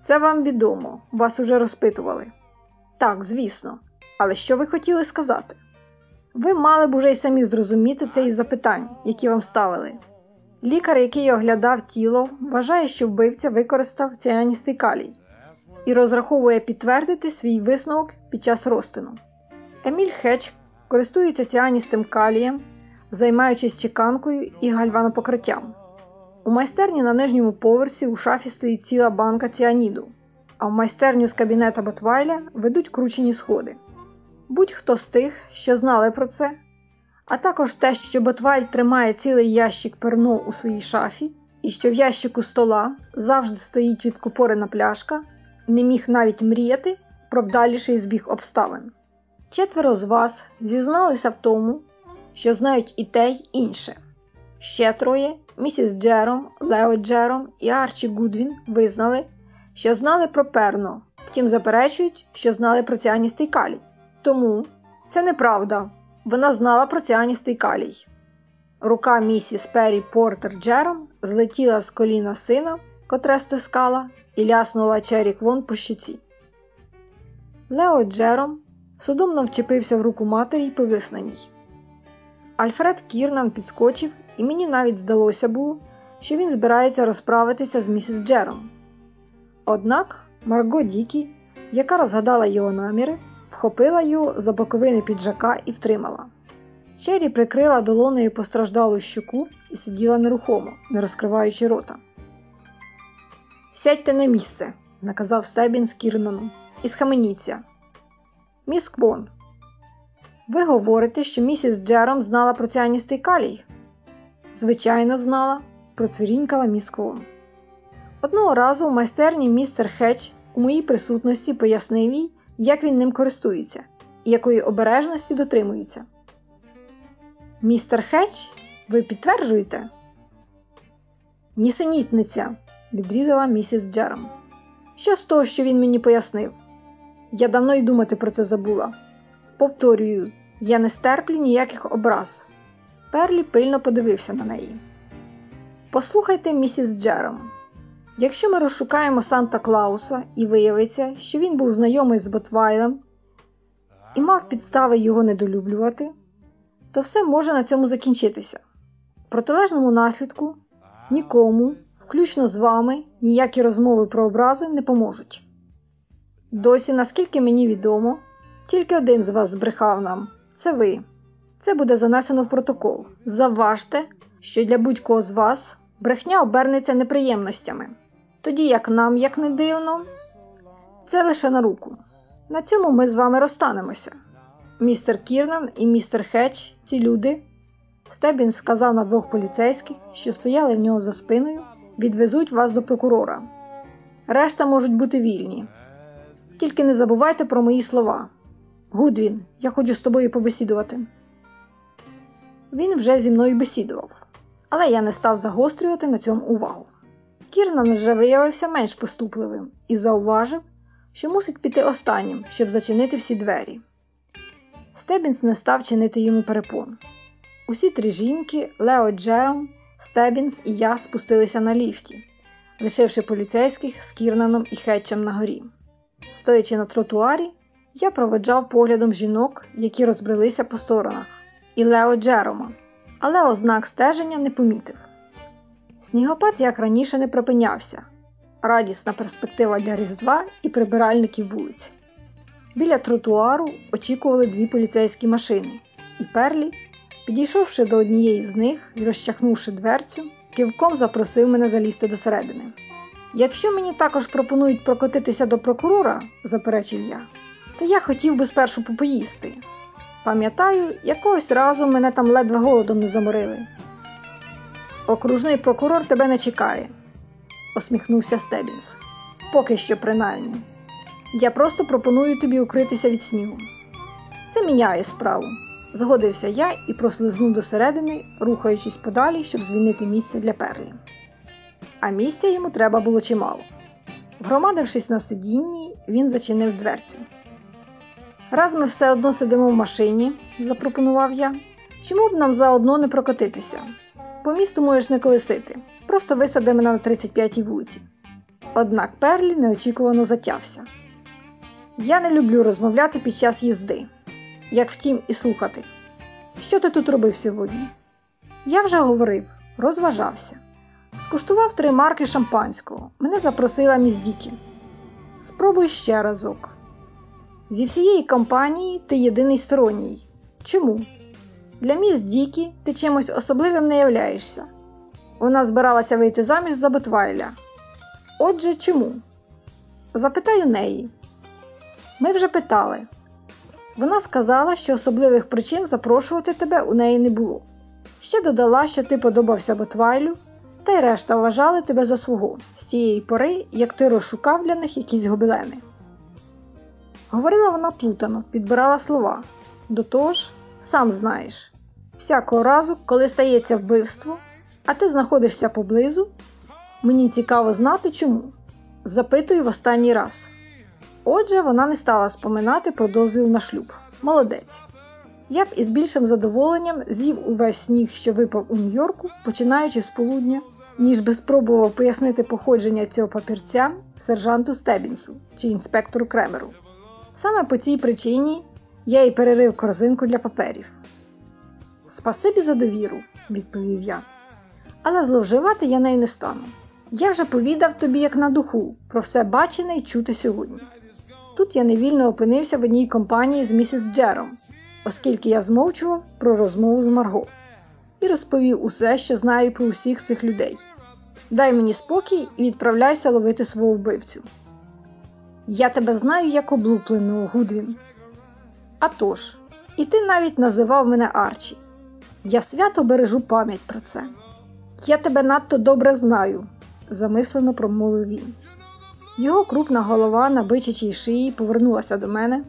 A: Це вам відомо, вас уже розпитували. Так, звісно, але що ви хотіли сказати? Ви мали б уже й самі зрозуміти це із запитань, які вам ставили. Лікар, який оглядав тіло, вважає, що вбивця використав ціаністий калій і розраховує підтвердити свій висновок під час розтину. Еміль Хеч користується ціаністим калієм, займаючись чеканкою і гальванопокриттям. У майстерні на нижньому поверсі у шафі стоїть ціла банка ціаніду, а в майстерню з кабінета Ботвайля ведуть кручені сходи. Будь-хто з тих, що знали про це, а також те, що Ботваль тримає цілий ящик перно у своїй шафі, і що в ящику стола завжди стоїть відкупорена пляшка, не міг навіть мріяти про вдаліший збіг обставин. Четверо з вас зізналися в тому, що знають і те, й інше. Ще троє місіс Джером, Лео Джером і Арчі Гудвін визнали, що знали про перно, втім заперечують, що знали про ціаністий калій. Тому це неправда. Вона знала про ціаністий калій. Рука місіс Перрі Портер Джером злетіла з коліна сина, котре стискала, і ляснула Чері Квон по щуці. Лео Джером судомно вчепився в руку матері й повис на ній. Альфред Кірнан підскочив, і мені навіть здалося було, що він збирається розправитися з місіс Джером. Однак Марго Дікі, яка розгадала його наміри, вхопила його за боковини піджака і втримала. Чері прикрила долоною постраждалу щуку і сиділа нерухомо, не розкриваючи рота. Сядьте на місце, наказав Стебін з Кірнаном, і схаменіться. Міс Квон, ви говорите, що місіс Джером знала про ціаністий калій? Звичайно, знала, процвірінькала міс Квон. Одного разу в майстерні містер Хетч у моїй присутності пояснив їй, як він ним користується і якої обережності дотримується. Містер Хетч, ви підтверджуєте? Нісенітниця, відрізала місіс Джером. Що з того, що він мені пояснив? Я давно й думати про це забула. Повторюю, я не стерплю ніяких образ. Перлі пильно подивився на неї. Послухайте, місіс Джером. Якщо ми розшукаємо Санта Клауса і виявиться, що він був знайомий з Ботвайлем і мав підстави його недолюблювати, то все може на цьому закінчитися. В протилежному наслідку нікому, включно з вами, ніякі розмови про образи не поможуть. Досі, наскільки мені відомо, тільки один з вас збрехав нам це ви. Це буде занесено в протокол. Заважте, що для будь-кого з вас брехня обернеться неприємностями. Тоді як нам, як не дивно, це лише на руку. На цьому ми з вами розстанемося. Містер Кірнан і містер Хетч, ці люди. Стебінс вказав на двох поліцейських, що стояли в нього за спиною, відвезуть вас до прокурора. Решта можуть бути вільні. Тільки не забувайте про мої слова. Гудвін, я хочу з тобою побесідувати. Він вже зі мною бесідував, але я не став загострювати на цьому увагу. Кірнан вже виявився менш поступливим і зауважив, що мусить піти останнім, щоб зачинити всі двері. Стебінс не став чинити йому перепон. Усі три жінки, Лео Джером, Стебінс і я спустилися на ліфті, лишивши поліцейських з Кірнаном і Хетчем на горі. Стоячи на тротуарі, я проведжав поглядом жінок, які розбрелися по сторонах, і Лео Джерома, але ознак стеження не помітив. Снігопад, як раніше, не припинявся. Радісна перспектива для Різдва і прибиральників вулиць. Біля тротуару очікували дві поліцейські машини, і Перлі, підійшовши до однієї з них і розчахнувши дверцю, кивком запросив мене залізти досередини. Якщо мені також пропонують прокотитися до прокурора, заперечив я, то я хотів би спершу попоїсти. Пам'ятаю, якогось разу мене там ледве голодом не заморили. Окружний прокурор тебе не чекає, усміхнувся Стебінс. Поки що, принаймні. Я просто пропоную тобі укритися від снігу. Це міняє справу. Згодився я і прослизнув до середини, рухаючись подалі, щоб звільнити місце для перлі. А місця йому треба було чимало. Вгромадившись на сидінні, він зачинив дверцю. Раз ми все одно сидимо в машині, запропонував я. Чому б нам заодно не прокотитися? По місту можеш не колесити, просто висади мене на 35-й вулиці. Однак Перлі неочікувано затявся. Я не люблю розмовляти під час їзди, як втім, і слухати. Що ти тут робив сьогодні? Я вже говорив, розважався. Скуштував три марки шампанського. Мене запросила міс Дікі. Спробуй ще разок. Зі всієї компанії ти єдиний сторонній. Чому? Для міс Дікі ти чимось особливим не являєшся. Вона збиралася вийти заміж за Ботвайля. Отже, чому? Запитаю неї. Ми вже питали. Вона сказала, що особливих причин запрошувати тебе у неї не було. Ще додала, що ти подобався Ботвайлю, та й решта вважали тебе за свого з тієї пори, як ти розшукав для них якісь гобелени. Говорила вона плутано, підбирала слова. До того ж, сам знаєш, всякого разу, коли стається вбивство, а ти знаходишся поблизу, мені цікаво знати чому. Запитую в останній раз. Отже, вона не стала споминати про дозвіл на шлюб. Молодець. Я б із більшим задоволенням з'їв увесь сніг, що випав у Нью-Йорку, починаючи з полудня, ніж би спробував пояснити походження цього папірця сержанту Стебінсу чи інспектору Кремеру. Саме по цій причині Я їй перерив корзинку для паперів. Спасибі за довіру, відповів я. Але зловживати я нею не стану. Я вже повідав тобі, як на духу, про все бачене і чути сьогодні. Тут я невільно опинився в одній компанії з місіс Джером, оскільки я змовчував про розмову з Марго і розповів усе, що знаю про усіх цих людей. Дай мені спокій і відправляйся ловити свого вбивцю. Я тебе знаю як облупленого, Гудвін. А тож, і ти навіть називав мене Арчі. Я свято бережу пам'ять про це. Я тебе надто добре знаю, замислено промовив він. Його крупна голова на бичачій шиї повернулася до мене,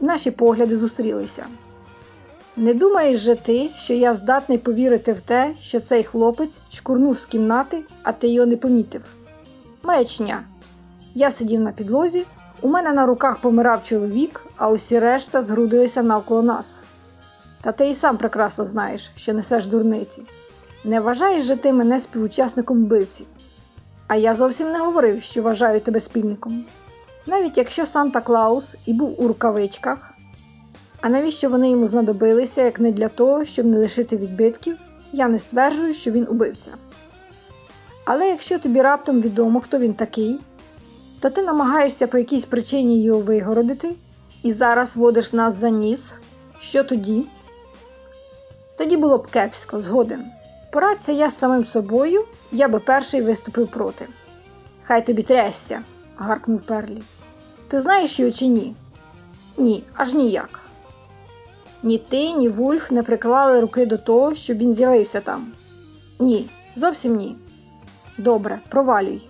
A: наші погляди зустрілися. Не думаєш же ти, що я здатний повірити в те, що цей хлопець чкурнув з кімнати, а ти його не помітив? Маячня. Я сидів на підлозі, у мене на руках помирав чоловік, а усі решта згрудилися навколо нас. Та ти і сам прекрасно знаєш, що несеш дурниці. Не вважаєш же ти мене співучасником вбивці. А я зовсім не говорив, що вважаю тебе спільником. Навіть якщо Санта Клаус і був у рукавичках, а навіщо вони йому знадобилися, як не для того, щоб не лишити відбитків, я не стверджую, що він убивця. Але якщо тобі раптом відомо, хто він такий, то ти намагаєшся по якійсь причині його вигородити і зараз водиш нас за ніс, що тоді? Тоді було б кепсько, згоден. Порадься я з самим собою, я би перший виступив проти. Хай тобі трясся, гаркнув Перлі. Ти знаєш його чи ні? Ні, аж ніяк. Ні ти, ні Вульф не приклали руки до того, щоб він з'явився там. Ні, зовсім ні. Добре, провалюй.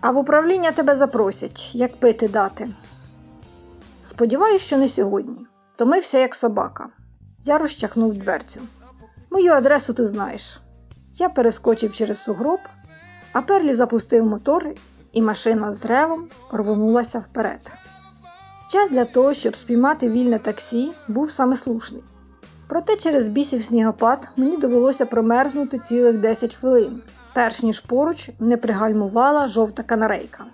A: А в управління тебе запросять, як пити дати. Сподіваюсь, що не сьогодні. Томився, як собака. Я розчахнув дверцю. Мою адресу ти знаєш. Я перескочив через сугроб, а Перлі запустив мотор, і машина з ревом рвонулася вперед. Час для того, щоб спіймати вільне таксі, був саме слушний. Проте через бісів снігопад мені довелося промерзнути цілих 10 хвилин, перш ніж поруч не пригальмувала жовта канарейка.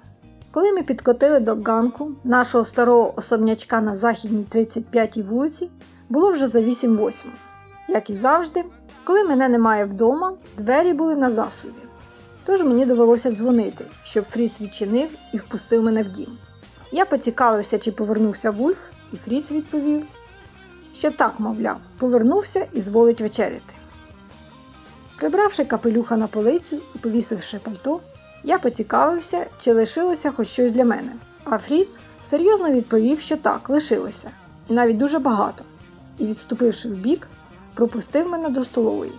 A: Коли ми підкотили до ганку нашого старого особнячка на західній 35-й вулиці, було вже за 8-8. Як і завжди, коли мене немає вдома, двері були на засуві. Тож мені довелося дзвонити, щоб Фріц відчинив і впустив мене в дім. Я поцікавився, чи повернувся Вульф, і Фріц відповів, що так, мовляв, повернувся і зволить вечеряти. Прибравши капелюха на полицю і повісивши пальто, я поцікавився, чи лишилося хоч щось для мене. А Фріц серйозно відповів, що так, лишилося, і навіть дуже багато, і, відступивши вбік, пропустив мене до столової.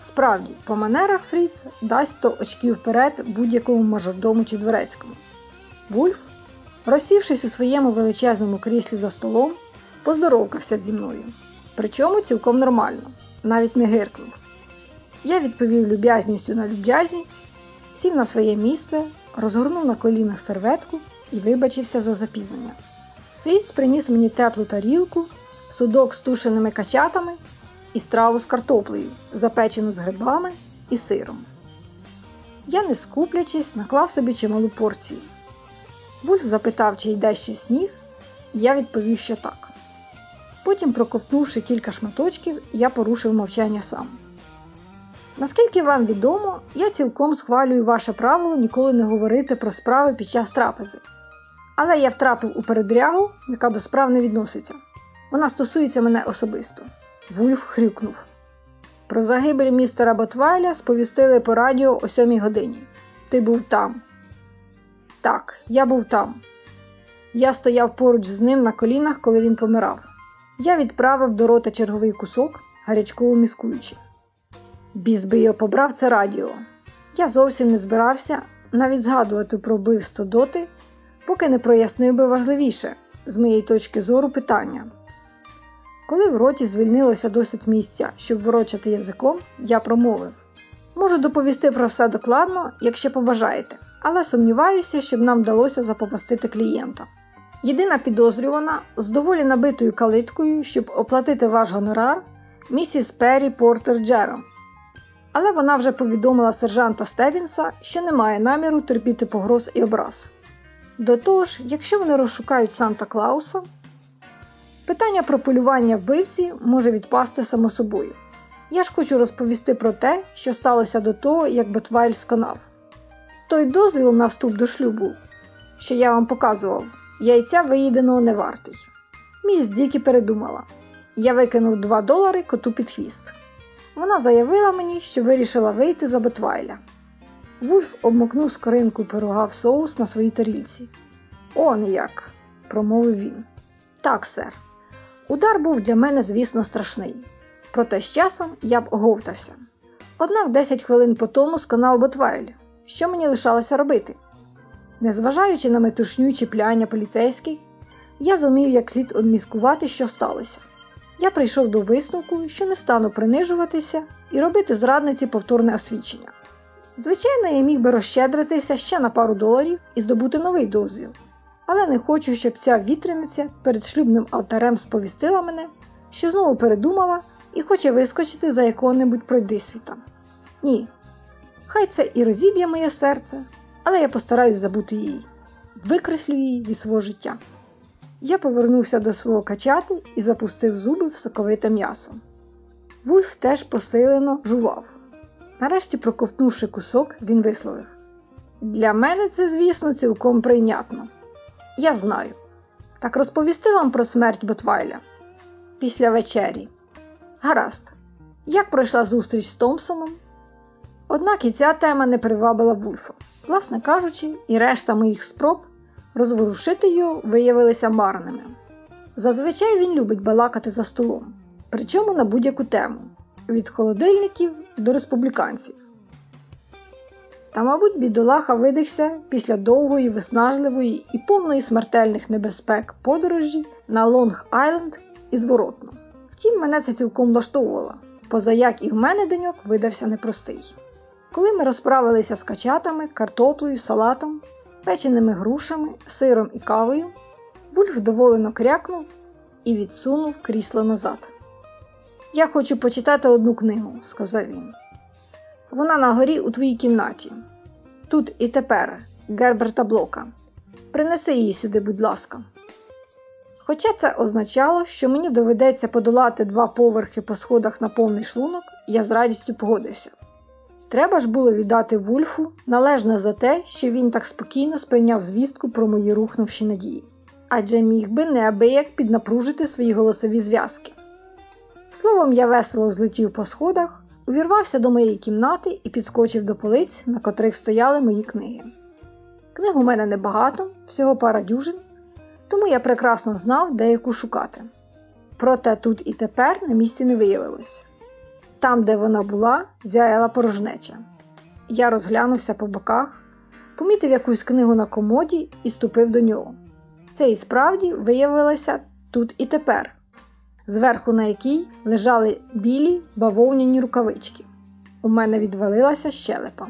A: Справді, по манерах Фріц дасть 100 очків вперед будь-якому мажордому чи дворецькому. Вульф, розсівшись у своєму величезному кріслі за столом, поздоровкався зі мною. Причому цілком нормально, навіть не гиркнув. Я відповів люб'язністю на люб'язність, сів на своє місце, розгорнув на колінах серветку і вибачився за запізнення. Фріц приніс мені теплу тарілку, судок з тушеними качатами і страву з картоплею, запечену з грибами і сиром. Я, не скуплячись, наклав собі чималу порцію. Вульф запитав, чи йде ще сніг, і я відповів, що так. Потім, проковтнувши кілька шматочків, я порушив мовчання сам. Наскільки вам відомо, я цілком схвалюю ваше правило ніколи не говорити про справи під час трапези. Але я втрапив у передрягу, яка до справ не відноситься. Вона стосується мене особисто. Вульф хрюкнув. Про загибель містера Ботвайля сповістили по радіо о сьомій годині. Ти був там. Так, я був там. Я стояв поруч з ним на колінах, коли він помирав. Я відправив до рота черговий кусок, гарячково міскуючи. Біс би його побрав це радіо. Я зовсім не збирався навіть згадувати про вбивство доти, поки не прояснив би важливіше, з моєї точки зору, питання. Коли в роті звільнилося досить місця, щоб ворочати язиком, я промовив можу доповісти про все докладно, якщо побажаєте, але сумніваюся, щоб нам вдалося запопастити клієнта. Єдина підозрювана з доволі набитою калиткою, щоб оплатити ваш гонорар, місіс Перрі Портер Джером. Але вона вже повідомила сержанта Стевінса, що не має наміру терпіти погроз і образ. До того ж, якщо вони розшукають Санта Клауса, Питання про полювання вбивці може відпасти само собою. Я ж хочу розповісти про те, що сталося до того, як Ботвайль сконав. Той дозвіл на вступ до шлюбу, що я вам показував, яйця виїденого не вартий. Міс Дікі передумала. Я викинув 2 долари коту під хвіст. Вона заявила мені, що вирішила вийти за Ботвайля. Вульф обмокнув скоринку пирога в соус на своїй тарільці. Он як, промовив він. Так, сер. Удар був для мене, звісно, страшний. Проте з часом я б оговтався. Однак 10 хвилин по тому сконав Ботвайль. Що мені лишалося робити? Незважаючи на метушню чіпляння поліцейських, я зумів як слід обміскувати, що сталося. Я прийшов до висновку, що не стану принижуватися і робити зрадниці повторне освідчення. Звичайно, я міг би розщедритися ще на пару доларів і здобути новий дозвіл, але не хочу, щоб ця вітряниця перед шлюбним алтарем сповістила мене, що знову передумала і хоче вискочити за якого-небудь пройдисвіта. Ні, хай це і розіб'є моє серце, але я постараюсь забути її, викреслю її зі свого життя. Я повернувся до свого качати і запустив зуби в соковите м'ясо. Вульф теж посилено жував. Нарешті, проковтнувши кусок, він висловив: Для мене це, звісно, цілком прийнятно. Я знаю. Так розповісти вам про смерть Ботвайля після вечері. Гаразд, як пройшла зустріч з Томпсоном? Однак і ця тема не привабила Вульфа. Власне кажучи, і решта моїх спроб розворушити його виявилися марними. Зазвичай він любить балакати за столом, причому на будь-яку тему від холодильників до республіканців. Та, мабуть, бідолаха видихся після довгої, виснажливої і повної смертельних небезпек подорожі на Лонг Айленд і зворотно. Втім, мене це цілком влаштовувало, позаяк і в мене деньок видався непростий. Коли ми розправилися з качатами, картоплею, салатом, печеними грушами, сиром і кавою, Вульф доволено крякнув і відсунув крісло назад. Я хочу почитати одну книгу, сказав він. Вона на горі у твоїй кімнаті. Тут і тепер, Герберта Блока. Принеси її сюди, будь ласка. Хоча це означало, що мені доведеться подолати два поверхи по сходах на повний шлунок, я з радістю погодився. Треба ж було віддати Вульфу належне за те, що він так спокійно сприйняв звістку про мої рухнувші надії, адже міг би неабияк піднапружити свої голосові зв'язки. Словом, я весело злетів по сходах, увірвався до моєї кімнати і підскочив до полиць, на котрих стояли мої книги. Книг у мене небагато, всього пара дюжин, тому я прекрасно знав, де яку шукати. Проте тут і тепер на місці не виявилось. Там, де вона була, зяяла порожнеча. Я розглянувся по боках, помітив якусь книгу на комоді і ступив до нього. Це і справді виявилося тут і тепер, зверху на якій лежали білі бавовняні рукавички. У мене відвалилася щелепа.